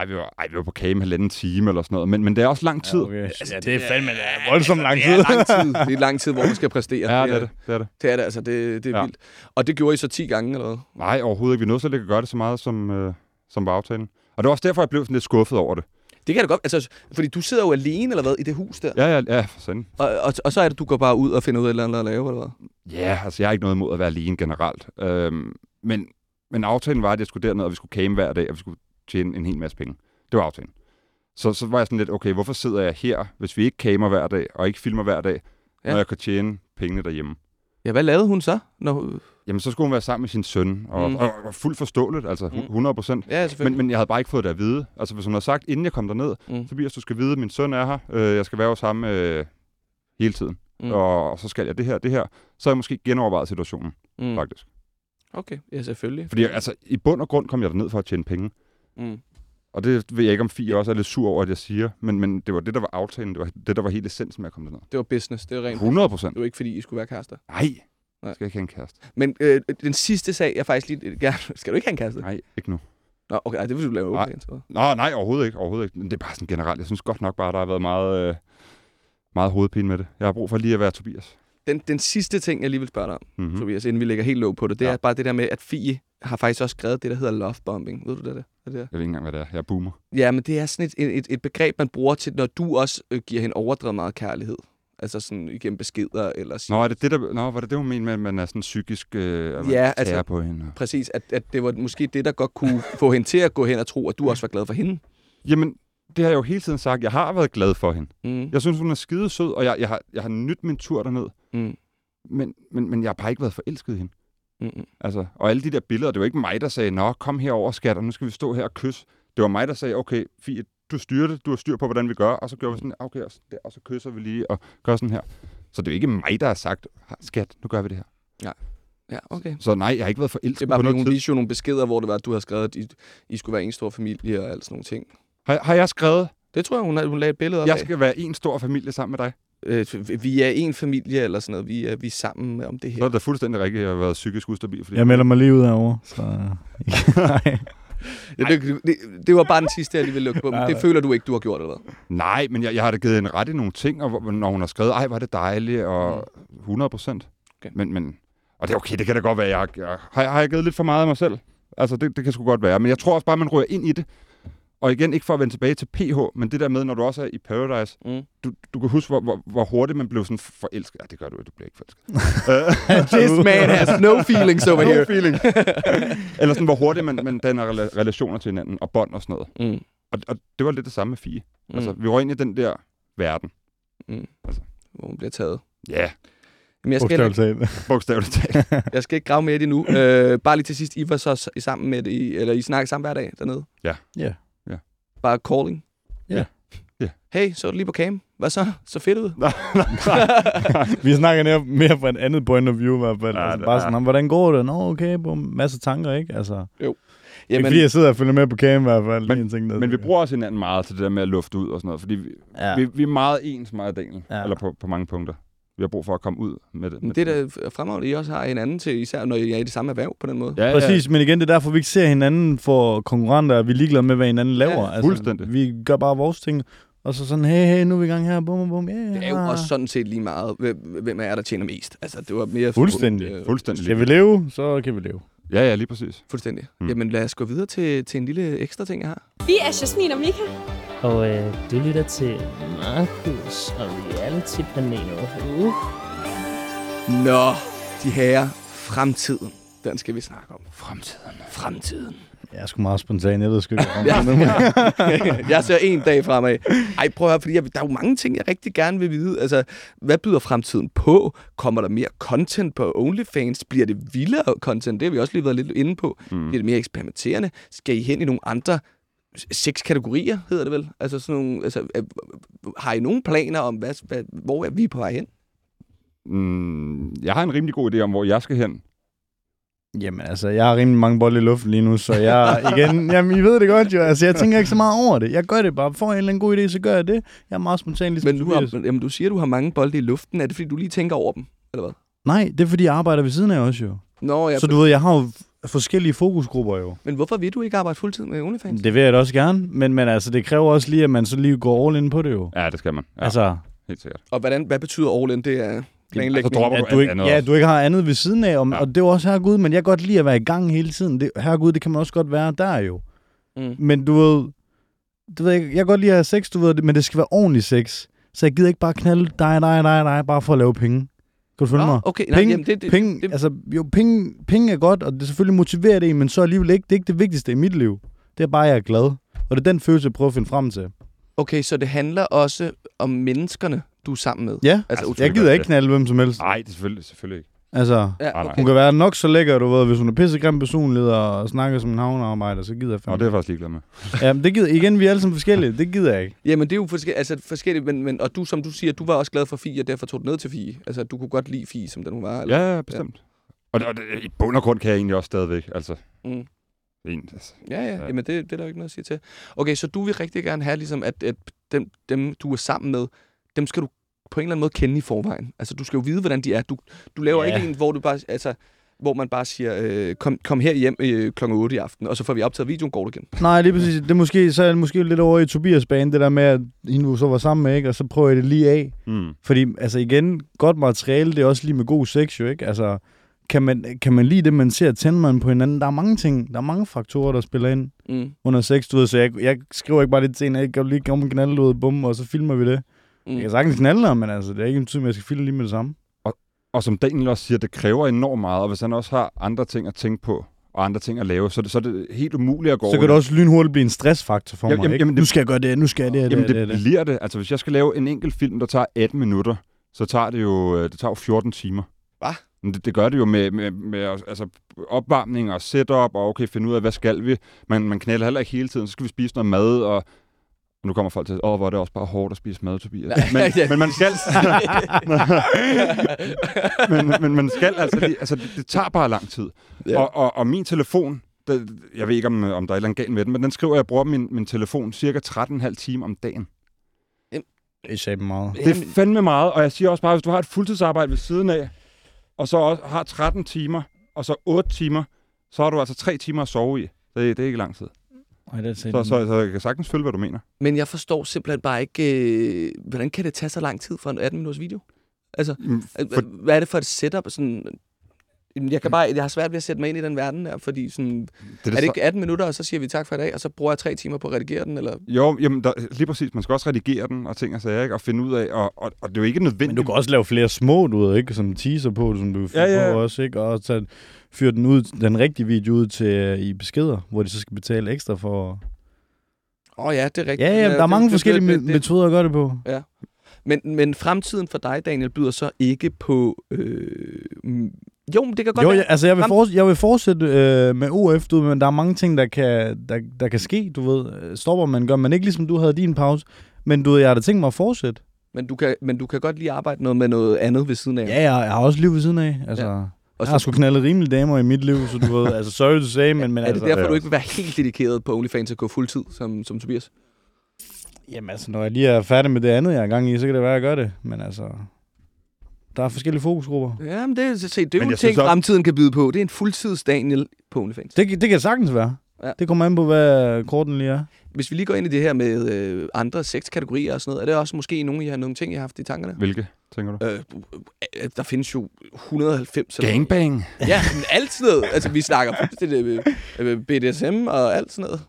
Ej, vi var, ej, vi var på cam halvanden time eller sådan noget, men, men det er også lang tid. Ja, okay. ja, det er fandme da voldsomt lang tid. Det er lang tid. [LAUGHS] Det er lang tid, hvor man skal præstere. Ja, det er det. det, er det. Det er det, altså. Det, det er Ja. vildt. Og det gjorde I så 10 gange, eller hvad? Nej, overhovedet ikke. Vi nåede slet ikke at gøre det så meget, som, øh, som var aftalen. Og det var også derfor, jeg blev sådan lidt skuffet over det. Det kan det godt. Altså, fordi du sidder jo alene, eller hvad, i det hus der. Ja, ja, ja, for sådan. Og, og, og, så er det, du går bare ud og finder ud af et eller andet at lave, eller hvad? Ja, altså jeg har ikke noget imod at være alene generelt. Øhm, men, men aftalen var, at jeg skulle derned, og vi skulle came hver dag, og vi skulle tjene en hel masse penge. Det var aftalen. Så, så var jeg sådan lidt, okay, hvorfor sidder jeg her, hvis vi ikke camer hver dag, og ikke filmer hver dag, Ja. ja. når jeg kan tjene pengene derhjemme? Ja, hvad lavede hun så? Når... Jamen, så skulle hun være sammen med sin søn, og, Mm. mm. og, og fuldt forståeligt, altså Mm. 100 procent. Ja, selvfølgelig. Men, men jeg havde bare ikke fået det at vide. Altså, hvis hun havde sagt, inden jeg kom derned, Mm. mm. Tobias, du skal vide, at min søn er her, øh, jeg skal være hos ham øh, hele tiden, Mm. mm. og, og så skal jeg det her, det her, så har jeg måske genovervejet situationen, mm. mm. faktisk. Okay, ja, selvfølgelig. Fordi altså, i bund og grund kom jeg derned for at tjene penge. Mm. Og det ved jeg ikke, om Fie også er lidt sur over, at jeg siger. Men, men det var det, der var aftalen. Det var det, der var helt essensen med at komme derned. Det var business. Det var rent. 100 procent. Det var ikke, fordi I skulle være kærester. Nej. Nej. Skal ikke have en kæreste. Men øh, den sidste sag, jeg faktisk lige [LAUGHS] gerne... Skal du ikke have en kæreste? Nej, ikke nu. Nå, okay, nej, det vil du lave Nej. okay. Så. Nå, nej, overhovedet ikke. Overhovedet ikke. Men det er bare sådan generelt. Jeg synes godt nok bare, der har været meget, øh, meget hovedpine med det. Jeg har brug for lige at være Tobias. Den, den sidste ting, jeg lige vil spørge dig om, mm. Mm-hmm. Tobias, inden vi lægger helt låg på det, det. Ja. er bare det der med, at Fie har faktisk også skrevet det, der hedder lovebombing. Ved du det? der? Det der? Jeg ved ikke engang, hvad det er. Jeg er boomer. Ja, men det er sådan et, et, et begreb, man bruger til, når du også øh, giver hende overdrevet meget kærlighed. Altså sådan igennem beskeder eller. Nå, er det det, der, nå, var det det, hun mente med, at man er sådan psykisk øh, Ja, altså- på hende? Præcis, at, at det var måske det, der godt kunne få hende til at gå hen og tro, at du også var glad for hende. Jamen, det har jeg jo hele tiden sagt. Jeg har været glad for hende. Mm. Jeg synes, hun er skide sød, og jeg, jeg, har, jeg har nydt min tur derned. Mm. Men, men, men jeg har bare ikke været forelsket i hende. Mm. Altså, og alle de der billeder, det var ikke mig, der sagde, Nå, kom herover, skat, og nu skal vi stå her og kysse. Det var mig, der sagde, okay, Fie, du styrer det, du har styr på, hvordan vi gør, og så gør vi sådan, okay, og, så der, og så kysser vi lige, og gør sådan her. Så det er jo ikke mig, der har sagt, skat, nu gør vi det her. Ja, okay. Så nej, jeg har ikke været Det forelsket er bare, på noget hun tid. viste jo nogle beskeder, hvor det var, at du havde skrevet, at I, I skulle være en stor familie og alt sådan nogle ting. Har, har jeg skrevet, Det tror jeg, hun, hun lagde et billede op jeg af. skal være en stor familie sammen med dig? Øh, vi er en familie eller sådan noget. Vi er, vi er sammen om det Så her. er det da fuldstændig rigtigt, at jeg har været psykisk ustabil. Fordi Jeg melder mig lige ud herovre. Så... Nej. [LAUGHS] Ja, det, det, det, var bare den sidste, jeg lige ville lukke på. Men det føler du ikke, du har gjort, eller hvad? Nej, men jeg, jeg har da givet en ret i nogle ting, og hvor- når hun har skrevet, ej, var det dejligt, og 100 procent. Okay. Men, men, og det er okay, det kan da godt være, jeg, jeg har, har jeg givet lidt for meget af mig selv. Altså, det, det kan sgu godt være. Men jeg tror også bare, man rører ind i det, Og igen, ikke for at vende tilbage til PH, men det der med, når du også er i Paradise, Mm. du, du kan huske, hvor, hvor, hvor hurtigt man blev sådan forelsket. Ja, det gør du ikke, du bliver ikke forelsket. [LAUGHS] This man has no feelings over [LAUGHS] no here. feeling. [LAUGHS] Eller sådan, hvor hurtigt man, man danner rela- relationer til hinanden, og bånd og sådan noget. Mm. Og, og det var lidt det samme med Fie. Mm. Altså, vi var inde i den der verden. Mm. Altså. Hvor hun bliver taget. Ja, yeah, Jamen, jeg, skal talt. bogstaveligt talt. jeg skal ikke grave mere i det nu. Øh, bare lige til sidst, I var så sammen med det, i, eller I snakker sammen hver dag dernede? Ja. Ja. Ja. Bare calling? Ja. Ja. Hey, så er du lige på cam. Hvad så? Så fedt ud. [LAUGHS] Vi snakker mere, mere fra et andet point of view i hvert fald. Ja, altså, bare sådan, "Nå, hvordan går det? Nå, okay, bum, masse tanker, ikke? Altså, Jamen, Jamen, fordi jeg sidder og følger med på cam i hvert fald. Men- en ting, der Men vi bruger også hinanden meget til det der med at lufte ud og sådan noget, fordi vi, Ja. vi, vi er meget ens, og Daniel. Ja. Eller på, på mange punkter. Vi har brug for at komme ud med det. Men Med det er da fremragende, I også har hinanden til, især når I er i det samme erhverv på den måde. Ja, ja. Præcis, men igen, det er derfor, vi ikke ser hinanden for konkurrenter, og vi er ligeglade med, hvad hinanden laver. Ja, altså, fuldstændig. Vi gør bare vores ting, og så sådan, hey, hey, nu er vi i gang her, bum, bum, bum, yeah, Det er jo også sådan set lige meget, hvem er der tjener mest. Altså, det var mere... Fuldstændig. Øh, Fuldstændig. Skal vi leve, så kan vi leve. Ja, ja, lige præcis. Fuldstændig. Mm. Mm. Jamen, lad os gå videre til, til en lille ekstra ting, jeg har. Vi er Jasmin og Mika. Og øh, du lytter til Markus og Reality-panelet. Uh. Nå, de her fremtiden. Den skal vi snakke om. Fremtiden. Fremtiden. Jeg er sgu meget spontan, jeg ved sgu ikke, det [LAUGHS] jeg ser en dag fremad. Ej, prøv at høre, fordi jeg, der er jo mange ting, jeg rigtig gerne vil vide. Altså, hvad byder fremtiden på? Kommer der mere content på OnlyFans? Bliver det vildere content? Det har vi også lige været lidt inde på. Mm. Bliver det mere eksperimenterende? Skal I hen i nogle andre seks kategorier, hedder det vel? Altså sådan nogle, altså, har I nogle planer om, hvad, hvad, hvor er vi på vej hen? Mm, jeg har en rimelig god idé om, hvor jeg skal hen. Jamen altså, jeg har rimelig mange bolde i luften lige nu, så jeg igen, [LAUGHS] jamen I ved det godt jo, altså jeg tænker ikke så meget over det. Jeg gør det bare, får jeg en eller anden god idé, så gør jeg det. Jeg er meget spontan ligesom Men du, har, jamen, du siger, du har mange bolde i luften. Er det, fordi du lige tænker over dem? Eller hvad? Nej, det er fordi, jeg arbejder ved siden af også jo. Nå, ja. Så du ved, jeg har jo forskellige fokusgrupper jo. Men hvorfor vil du ikke arbejde fuldtid med OnlyFans? Det vil jeg da også gerne, men, men altså, det kræver også lige, at man så lige går all in på det jo. Ja, det skal man. Ja. Altså, helt sikkert. Og hvordan, hvad betyder all in? Det er planlægning. dropper at du ikke, andet ja, du ikke har andet ved siden af, og, Ja. ja. og det er jo også herregud, men jeg kan godt lide at være i gang hele tiden. Det, herregud, det kan man også godt være der jo. Mm. Men du ved, du ved, jeg, jeg kan godt lide at have sex, du ved, men det skal være ordentlig sex. Så jeg gider ikke bare knalde dig, dig, dig, dig, bare for at lave penge. Kan du følge mig? Okay. Nej, Penge, jamen, det, det, penge, det, altså, jo, penge, penge er godt, og det selvfølgelig motiverer det, en, men så alligevel ikke, det er ikke det vigtigste i mit liv. Det er bare, at jeg er glad. Og det er den følelse, jeg prøver at finde frem til. okay, så det handler også om menneskerne, du er sammen med. Ja, Altså, Altså, jeg gider ikke knalde hvem som helst. Nej, det er selvfølgelig, selvfølgelig ikke. Altså, Ja, nej. okay. hun kan være nok så lækker, du ved, hvis hun er pissegrim personlighed og snakker som en havnearbejder, så gider jeg Og fandme. det er jeg faktisk ligeglad med. Ja, men det gider, igen, vi er alle sammen forskellige. Det gider jeg ikke. Jamen, det er jo forskelligt, altså, forskelligt men, men, og du, som du siger, du var også glad for Fie, og derfor tog du ned til Fie. Altså, du kunne godt lide Fie, som den hun var. Eller? Ja, ja, bestemt. Og, det, og det, i bund og grund kan jeg egentlig også stadigvæk. Altså, Mm. en, altså. Ja, ja, Ja. ja. Jamen, det, det er der jo ikke noget at sige til. Okay, så du vil rigtig gerne have, ligesom, at, at dem, dem, du er sammen med, dem skal du på en eller anden måde kende i forvejen. Altså, du skal jo vide, hvordan de er. Du, du laver Ja. ikke en, hvor du bare, altså, hvor man bare siger, øh, kom, kom her hjem øh, kl. 8 i aften, og så får vi optaget videoen, går du igen. Nej, lige præcis. Det er måske, så er jeg måske lidt over i Tobias bane, det der med, at hende så var sammen med, ikke? og så prøver jeg det lige af. Mm. Fordi, altså igen, godt materiale, det er også lige med god sex jo, ikke? Altså, kan man, kan man lide det, man ser, tænder man på hinanden? Der er mange ting, der er mange faktorer, der spiller ind Mm. under sex, du ved, så jeg, jeg skriver ikke bare det til en, jeg kan lige komme en knalde ud, bum, og så filmer vi det. Mm. Jeg kan sagtens knalde ham, men altså, det er ikke en tid, at jeg skal filme lige med det samme. Og som Daniel også siger, det kræver enormt meget, og hvis han også har andre ting at tænke på, og andre ting at lave, så er det, så er det helt umuligt at gå Så kan det også lynhurtigt blive en stressfaktor for Jamen, mig, jamen, ikke? jamen, det- nu skal jeg gøre det, nu skal jeg det, Jamen, det, det, det, det. bliver det. Altså, hvis jeg skal lave en enkelt film, der tager 18 minutter, så tager det jo, øh, det tager jo 14 timer. Hva? Men det, det gør det jo med, med, med altså, opvarmning og setup, og okay, finde ud af, hvad skal vi? Man, man knælder heller ikke hele tiden, så skal vi spise noget mad, og og nu kommer folk til, åh, hvor er det også bare hårdt at spise mad, Tobias. Men, Ja. [LAUGHS] men man skal, [LAUGHS] men, men man skal altså lige, altså det, det tager bare lang tid. Ja. Og, og, og min telefon, det, jeg ved ikke, om, om der er et eller andet galt med den, men den skriver, at jeg bruger min, min telefon cirka 13,5 timer om dagen. Det er meget. Det er fandme meget, og jeg siger også bare, hvis du har et fuldtidsarbejde ved siden af, og så også har 13 timer, og så 8 timer, så har du altså 3 timer at sove i. Det, det er ikke lang tid. Ej, det er Så, satme så, så jeg kan sagtens følge, hvad du mener. Men jeg forstår simpelthen bare ikke, øh, hvordan kan det tage så lang tid for en 18-minutters video? Altså, Mm, for... For, hvad er det for et setup? Sådan, Jeg, kan bare, jeg har svært ved at sætte mig ind i den verden der, fordi sådan, Det er det ikke 18 minutter, og så siger vi tak for i dag, og så bruger jeg tre timer på at redigere den, eller... Jo, jamen, der, lige præcis. Man skal også redigere den og ting og sager, ikke? Og finde ud af, og, og, og det er jo ikke nødvendigt. Men du kan også lave flere små, du ved, ikke? Sådan teaser på, som du Ja, ja. på også, ikke? Og så fyre den, ud, den rigtige video ud til øh, i beskeder, hvor de så skal betale ekstra for... Åh oh, ja, det er rigtigt. Ja, ja, Men, der er øh, mange det- forskellige det- det- metoder at gøre det på. Men, men fremtiden for dig, Daniel, byder så ikke på... Øh, jo, men det kan godt Jo, jeg, altså jeg vil, Frem- forts- jeg vil fortsætte øh, med OF, du, men der er mange ting, der kan, der, der kan ske, du ved. Øh, Stopper man, gør man ikke ligesom du havde din pause. Men du ved, jeg har da tænkt mig at fortsætte. Men, du kan, men du kan godt lige arbejde noget med noget andet ved siden af. Ja, jeg, jeg har også liv ved siden af. Altså, Ja. Og Jeg så, har sgu knaldet rimelige damer i mit liv, så du ved, altså sorry to say, men, men er det altså, derfor, du ikke vil være helt dedikeret på OnlyFans og gå fuldtid, som, som Tobias? Jamen altså, når jeg lige er færdig med det andet, jeg er i gang i, så kan det være, at jeg gør det. Men altså, der er forskellige fokusgrupper. Ja, men det, er- se, det er jo Men en jeg ting, synes også- fremtiden kan byde på. Det er en fuldtids Daniel på OnlyFans. Det, det kan sagtens være. Ja. Det kommer an på, hvad korten lige er. Hvis vi lige går ind i det her med øh, andre sexkategorier og sådan noget, er det også måske nogle, I har, nogle ting, I har haft i tankerne? Hvilke, tænker du? Øh, øh, der findes jo 190 eller Gangbang. Ja, men alt sådan noget. Altså, vi snakker fuldstændig øh, øh, BDSM og alt sådan noget.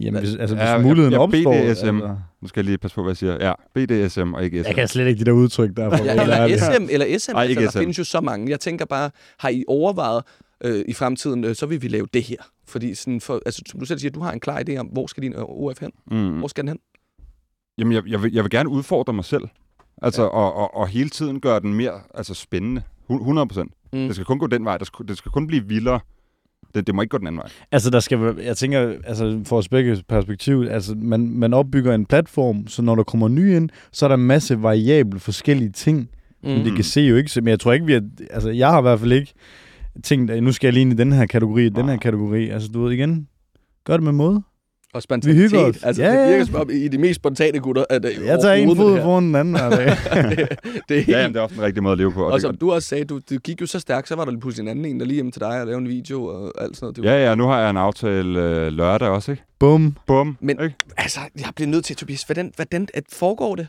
Jamen, hvis, altså, hvis Ja, ja, muligheden ja, opstår... BDSM. Altså, Nu skal jeg lige passe på, hvad jeg siger. Ja, BDSM og ikke SM. jeg kan slet ikke de der udtryk der. For Ja, eller. SM, eller SM. Ej, ikke altså, der SM. findes jo så mange. Jeg tænker bare, har I overvejet øh, i fremtiden, øh, så vil vi lave det her? Fordi sådan for, altså, som du selv siger, du har en klar idé om, hvor skal din øh, OF hen? Mm. Hvor skal den hen? Jamen, jeg, jeg, vil, jeg vil gerne udfordre mig selv. Altså, ja. og, og, og hele tiden gøre den mere altså, spændende. Hu- 100 procent. Mm. Mm. Det skal kun gå den vej. Det skal, det skal kun blive vildere. Det, det må ikke gå den anden vej. Altså, der skal, jeg tænker, altså, for os begge perspektiv, altså, man, man opbygger en platform, så når der kommer nye ind, så er der en masse variable forskellige ting, mm. som de kan se jo ikke. Men jeg tror ikke, vi har, altså, jeg har i hvert fald ikke tænkt, at nu skal jeg lige ind i den her kategori, den her Nej. kategori. Altså, du ved igen, gør det med måde. Og spontanitet. hygger os. Altså, Ja, det virker som om, I de mest spontane gutter. At, øh, Jeg tager en fod foran den anden hver dag. [LAUGHS] det, det er helt Ja, jamen, det er også en rigtig måde at leve på. Og det, som du også sagde, du, det gik jo så stærkt, så var der lige pludselig en anden en, der lige hjem til dig og lavede en video og alt sådan noget. Det var, ja, ja, nu har jeg en aftale øh, lørdag også, ikke? Bum. Bum. Men- ikke? Altså, jeg bliver nødt til, Tobias, hvordan, hvordan at foregår det?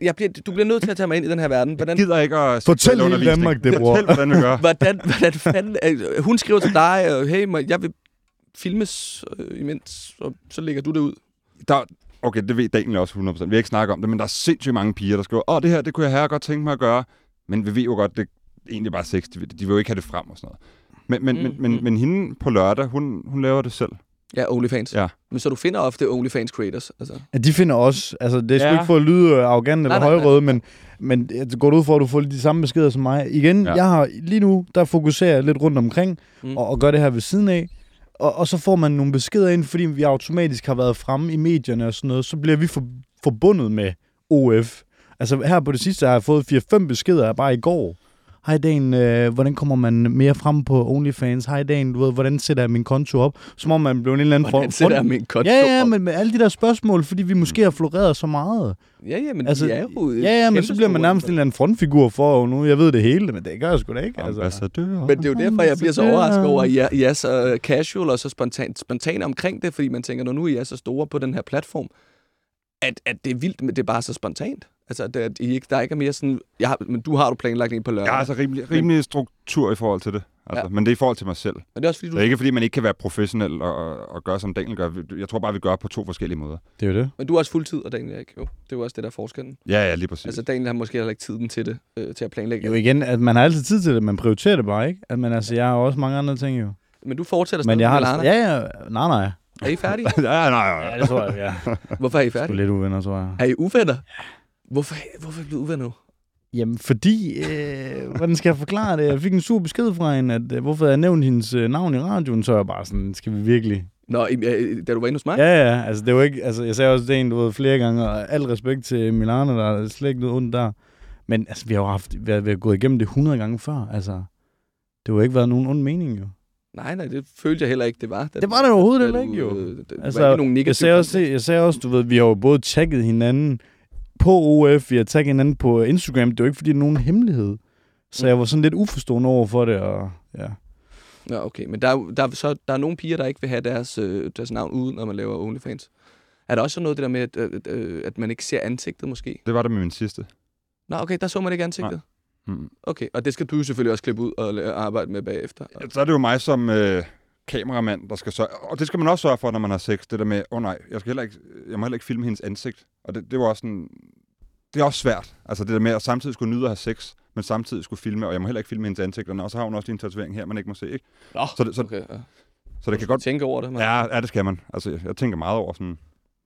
Jeg bliver, du bliver nødt til at tage mig ind i den her verden. Hvordan, Jeg gider ikke at Fortæl hele. Danmark det, bror. Fortæl, hvordan vi gør. hvordan, hvordan fanden... øh, Hun skriver til dig, og hey, jeg vil filmes øh, imens, og så lægger du det ud. Der, okay, det ved Daniel også 100%. Vi har ikke snakket om det, men der er sindssygt mange piger, der skriver, åh, det her, det kunne jeg have godt tænke mig at gøre. Men vi ved jo godt, det er egentlig bare sex. De, vil- de vil jo ikke have det frem og sådan noget. Men, men, Mm, mm, men, mm. men, men hende på lørdag, hun, hun laver det selv. Ja, OnlyFans. Ja. Men så du finder ofte OnlyFans creators. Altså. Ja, de finder også, altså det er sgu Ja. ikke for at lyde øh, arrogant eller højrøde, men, men det går ud for, at du får de samme beskeder som mig. Igen, Ja. jeg har lige nu, der fokuserer jeg lidt rundt omkring, mm. og, og gør det her ved siden af. Og, og så får man nogle beskeder ind, fordi vi automatisk har været fremme i medierne og sådan noget, så bliver vi for, forbundet med OF. Altså her på det sidste har jeg fået 4-5 beskeder bare i går. Hej Dan, øh, hvordan kommer man mere frem på OnlyFans? Hej Dan, du ved, hvordan sætter jeg min konto op? Som om man blev en eller anden Hvordan sætter jeg min konto Ja, ja, op? men med alle de der spørgsmål, fordi vi måske har floreret så meget. Ja, ja, men Altså, de er jo Ja, ja, men så bliver man nærmest en eller anden frontfigur for, og nu jeg ved det hele, men det gør jeg sgu da ikke. Altså. Ambassadør. Men det er jo derfor, jeg bliver så overrasket over, at I er, I er så øh, casual og så spontant, spontane omkring det, fordi man tænker, når nu I er så store på den her platform, at, at det er vildt, men det er bare så spontant. Altså, at, at I ikke, der ikke er mere sådan... Jeg har, men du har du planlagt en på lørdag. Jeg har altså rimelig, rimelig struktur i forhold til det. Altså, Ja. ja. Men det er i forhold til mig selv. Men det er også fordi, du, Det er ikke, fordi man ikke kan være professionel og, og, gøre, som Daniel gør. Jeg tror bare, vi gør på to forskellige måder. Det er jo det. men du er også fuldtid, og Daniel er ikke. Jo, det er jo også det, der er forskellen. Ja, ja, lige præcis. Altså, Daniel har måske heller ikke tiden til det, øh, til at planlægge. Jo igen, at man har altid tid til det, man prioriterer det bare, ikke? At man, altså, jeg har også mange andre ting jo. Men du fortsætter Men stadig jeg har med Lana. ja, ja, nej, nej. Er I færdige? [LAUGHS] ja, nej, nej. Ja, det tror jeg, ja. Hvorfor er I færdige? lidt uvenner, tror jeg. Er I uvenner? Hvorfor, hvorfor er I blevet uvenner nu? Jamen, fordi, øh, hvordan skal jeg forklare det? Jeg fik en sur besked fra hende, at øh, hvorfor jeg nævnt hendes øh, navn i radioen, så er jeg bare sådan, skal vi virkelig? Nå, øh, da du var inde hos mig? Ja, ja, altså det var ikke, altså jeg sagde også det en, du ved, flere gange, og al respekt til Milana, der er slet ikke noget ondt der. Men altså, vi har jo haft, vi har, vi har gået igennem det 100 gange før, altså. Det har jo ikke været nogen ond mening, jo. Nej, nej, det følte jeg heller ikke, det var. Da, Det var det overhovedet da heller ikke, jo. øh, Det, Altså, var ikke nogen negative Jeg sagde, også, jeg sagde også, du ved, vi har jo både tagget hinanden på OF, vi har tagget hinanden på Instagram. Det er jo ikke, fordi det er nogen hemmelighed. Så jeg var sådan lidt uforstående over for det, og ja. Ja, okay. Men der, er der, er så, der er nogle piger, der ikke vil have deres, øh, deres navn ude, når man laver OnlyFans. Er der også sådan noget det der med, at, øh, øh, at man ikke ser ansigtet måske? Det var det med min sidste. Nå, okay, der så man ikke ansigtet. Mm. Okay, og det skal du selvfølgelig også klippe ud og arbejde med bagefter. Så er det jo mig som øh, kameramand, der skal sørge... Og det skal man også sørge for, når man har sex. Det der med, åh oh, nej, jeg, skal heller ikke, jeg må heller ikke filme hendes ansigt. Og det, det var også sådan... Det er også svært. Altså det der med at samtidig skulle nyde at have sex, men samtidig skulle filme, og jeg må heller ikke filme hendes ansigt. Og så har hun også lige en tatovering her, man ikke må se, ikke? Nå, Så det, så, okay. Ja. så det kan godt... tænke over det. Man. Ja, ja, det skal man. Altså, jeg, jeg tænker meget over sådan...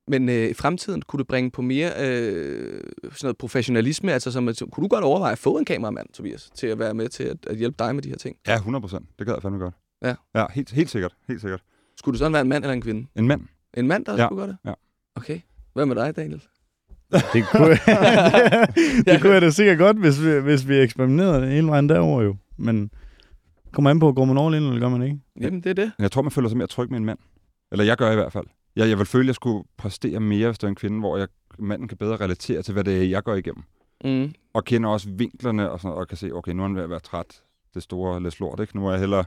Men øh, i fremtiden, kunne du bringe på mere øh, sådan noget professionalisme? Altså, som, kunne du godt overveje at få en kameramand, Tobias, til at være med til at, at hjælpe dig med de her ting? Ja, 100 procent. Det gad jeg fandme godt. Ja. Ja, helt, helt sikkert. Helt sikkert. Skulle du sådan være en mand eller en kvinde? En mand. En mand, der Ja, skulle gøre det? ja. Okay. Hvad med dig, Daniel? [LAUGHS] Det kunne, [LAUGHS] det kunne jeg da sikkert godt, hvis vi, hvis vi eksperimenterede hele vejen derover jo. Men kommer an på, går man all in, eller gør man ikke? Jamen, det er det. Jeg tror, man føler sig mere tryg med en mand. Eller jeg gør i hvert fald. Jeg, jeg vil føle, at jeg skulle præstere mere, hvis det var en kvinde, hvor jeg, manden kan bedre relatere til, hvad det er, jeg går igennem. Mm. Og kender også vinklerne, og, sådan, og kan se, okay, nu er han ved at være træt. Det store lidt lort, ikke? Nu er jeg hellere...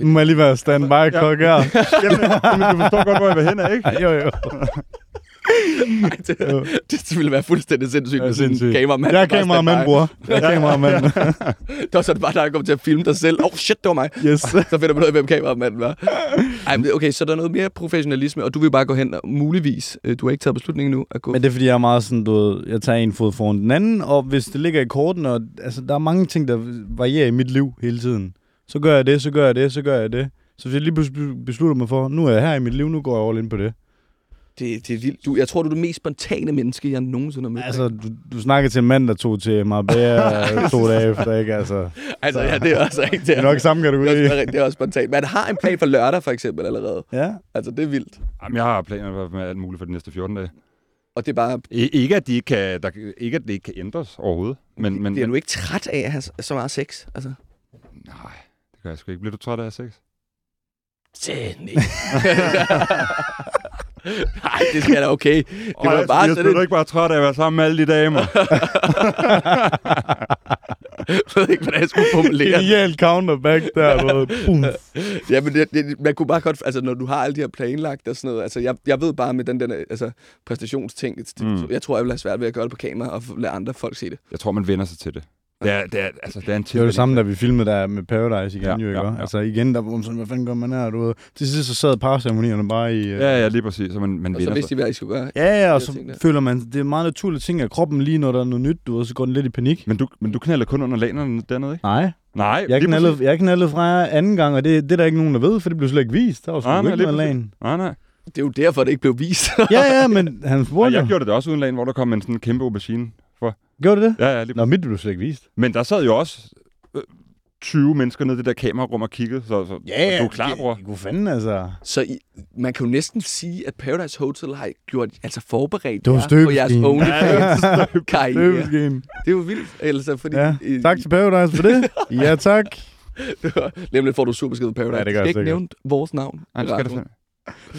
Nu må jeg lige være standby kok her. [LAUGHS] Jamen, jamen, du forstår godt, hvor jeg vil hen af, ikke? jo, jo. Ej, det, det ville være fuldstændig sindssygt Ja, med sådan en kameramand. Jeg er kameramand, bror. Jeg er kameramand. [LAUGHS] Det var så bare dig, der kom til at filme dig selv. Oh shit, det var mig. Yes. [LAUGHS] Så finder man ud af, hvem kameramanden var. Ej, men okay, så der er noget mere professionalisme, og du vil bare gå hen og muligvis, øh, du har ikke taget beslutningen nu, at gå. Men det er fordi, jeg er meget sådan, du ved, jeg tager en fod foran den anden, og hvis det ligger i korten, og altså, der er mange ting, der varierer i mit liv hele tiden. Så gør jeg det, så gør jeg det, så gør jeg det. Så hvis jeg lige beslutter mig for, nu er jeg her i mit liv, nu går jeg all in på det. Det, det er vildt. Du, jeg tror, du er det mest spontane menneske, jeg nogensinde har mødt. Altså, du, du snakker til en mand, der tog til Marbella [LAUGHS] to dage efter, ikke? Altså, altså ja, det er også ikke det er nok samme det er, kategori. også, det er også spontant. Men han har en plan for lørdag, for eksempel, allerede. Ja. Altså, det er vildt. Jamen, jeg har planer med alt muligt for de næste 14 dage. Og det er bare... I, ikke, at de ikke kan, der, ikke, at det ikke kan ændres overhovedet. Men, men, det er du ikke træt af at have så- så meget sex? Altså, Nej, det gør jeg sgu ikke. Bliver du træt af sex? se, nej. [LAUGHS] Nej, det skal da okay. Det var bare jeg sådan ikke bare træt af at være sammen med alle de damer. Jeg [LAUGHS] ved ikke, hvordan jeg skulle formulere. Genial counterback der. [LAUGHS] Ja, men det, det, man kunne bare godt, altså når du har alle de her planlagt og sådan noget, altså jeg, jeg ved bare med den der altså, præstationsting, mm. Mm. jeg tror, jeg vil have svært ved at gøre det på kamera og lade andre folk se det. jeg tror, man vender sig til det. Det er, det er, altså, det er en Det var det samme, da vi filmede der med Paradise igen, Ja, jo, ikke? ja, Ja. Altså igen, der var sådan, hvad fanden gør man her, du ved. Til sidst så sad parceremonierne bare i... øh, Ja, ja, lige præcis. Så man, man Og så vidste de, hvad I skulle gøre. Ja, ja, og så ting føler man, det er meget naturligt ting, at kroppen lige når der er noget nyt, du ved, så går den lidt i panik. Men du, men du knalder kun under lanerne dernede, ikke? Nej, Nej, jeg knaldede, jeg knaldede fra jer anden gang, og det, det er der ikke nogen, der ved, for det blev slet ikke vist. Der var sgu nej, ikke noget lagen. Nej, nej. Det er jo derfor, det ikke blev vist. Ja, ja, men han Og spurgte jeg jo. gjorde det også uden lagen, hvor der kom en sådan kæmpe aubergine. Gjorde det det? Ja, ja, lige Nå, mit blev slet ikke vist. Men der sad jo også øh, 20 mennesker nede i det der kamerarum og kiggede, så, så Ja, du er klar, bror. God fanden, altså. så I, man kan jo næsten sige, at Paradise Hotel har gjort, altså forberedt Det var jer på jeres. OnlyFans-karriere. Løbeskeen. Det er jo vildt. Altså, fordi, Ja, tak til Paradise for det. [LAUGHS] Ja, tak. Lidt får du super skide Paradise. Ja, det gør skal jeg ikke nævne vores navn. Nej, det skal det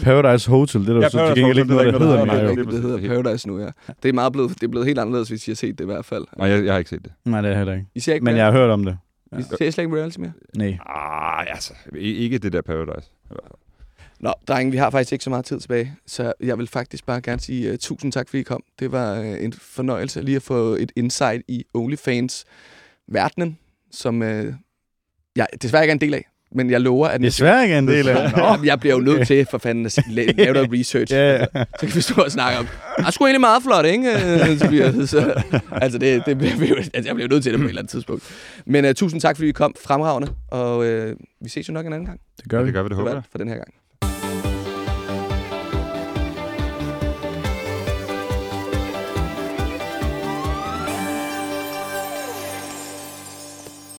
Paradise Hotel, det er der Ja, ja, så til gengæld ikke noget, det der er hedder ikke Nej, mere. det, er hedder. Paradise nu, ja. Det er meget blevet, det er blevet helt anderledes, hvis I har set det i hvert fald. Nej, jeg, jeg har ikke set det. Nej, det er heller ikke. I ser ikke Men jeg har hørt om det. I ser slet ikke reality mere? Nej. Ah, altså, ikke det der Paradise. Nå, drenge, vi har faktisk ikke så meget tid tilbage, så jeg vil faktisk bare gerne sige uh, tusind tak, fordi I kom. Det var uh, en fornøjelse lige at få et insight i OnlyFans-verdenen, som uh, jeg desværre ikke er en del af, men jeg lover, at... Desværre ikke er en del af [LAUGHS] det. Jeg bliver jo nødt til, for fanden, at la- lave noget research. Ja, ja. Så kan vi stå og snakke om, det er sgu egentlig meget flot, ikke? Øh, Tobias? [LAUGHS] Så, altså, det, det bliver, jo- altså, jeg bliver nødt til det på et eller andet tidspunkt. Men uh, tusind tak, fordi I kom. Fremragende. Og uh, vi ses jo nok en anden gang. Det gør vi. Det gør vi, det håber jeg. for den her gang.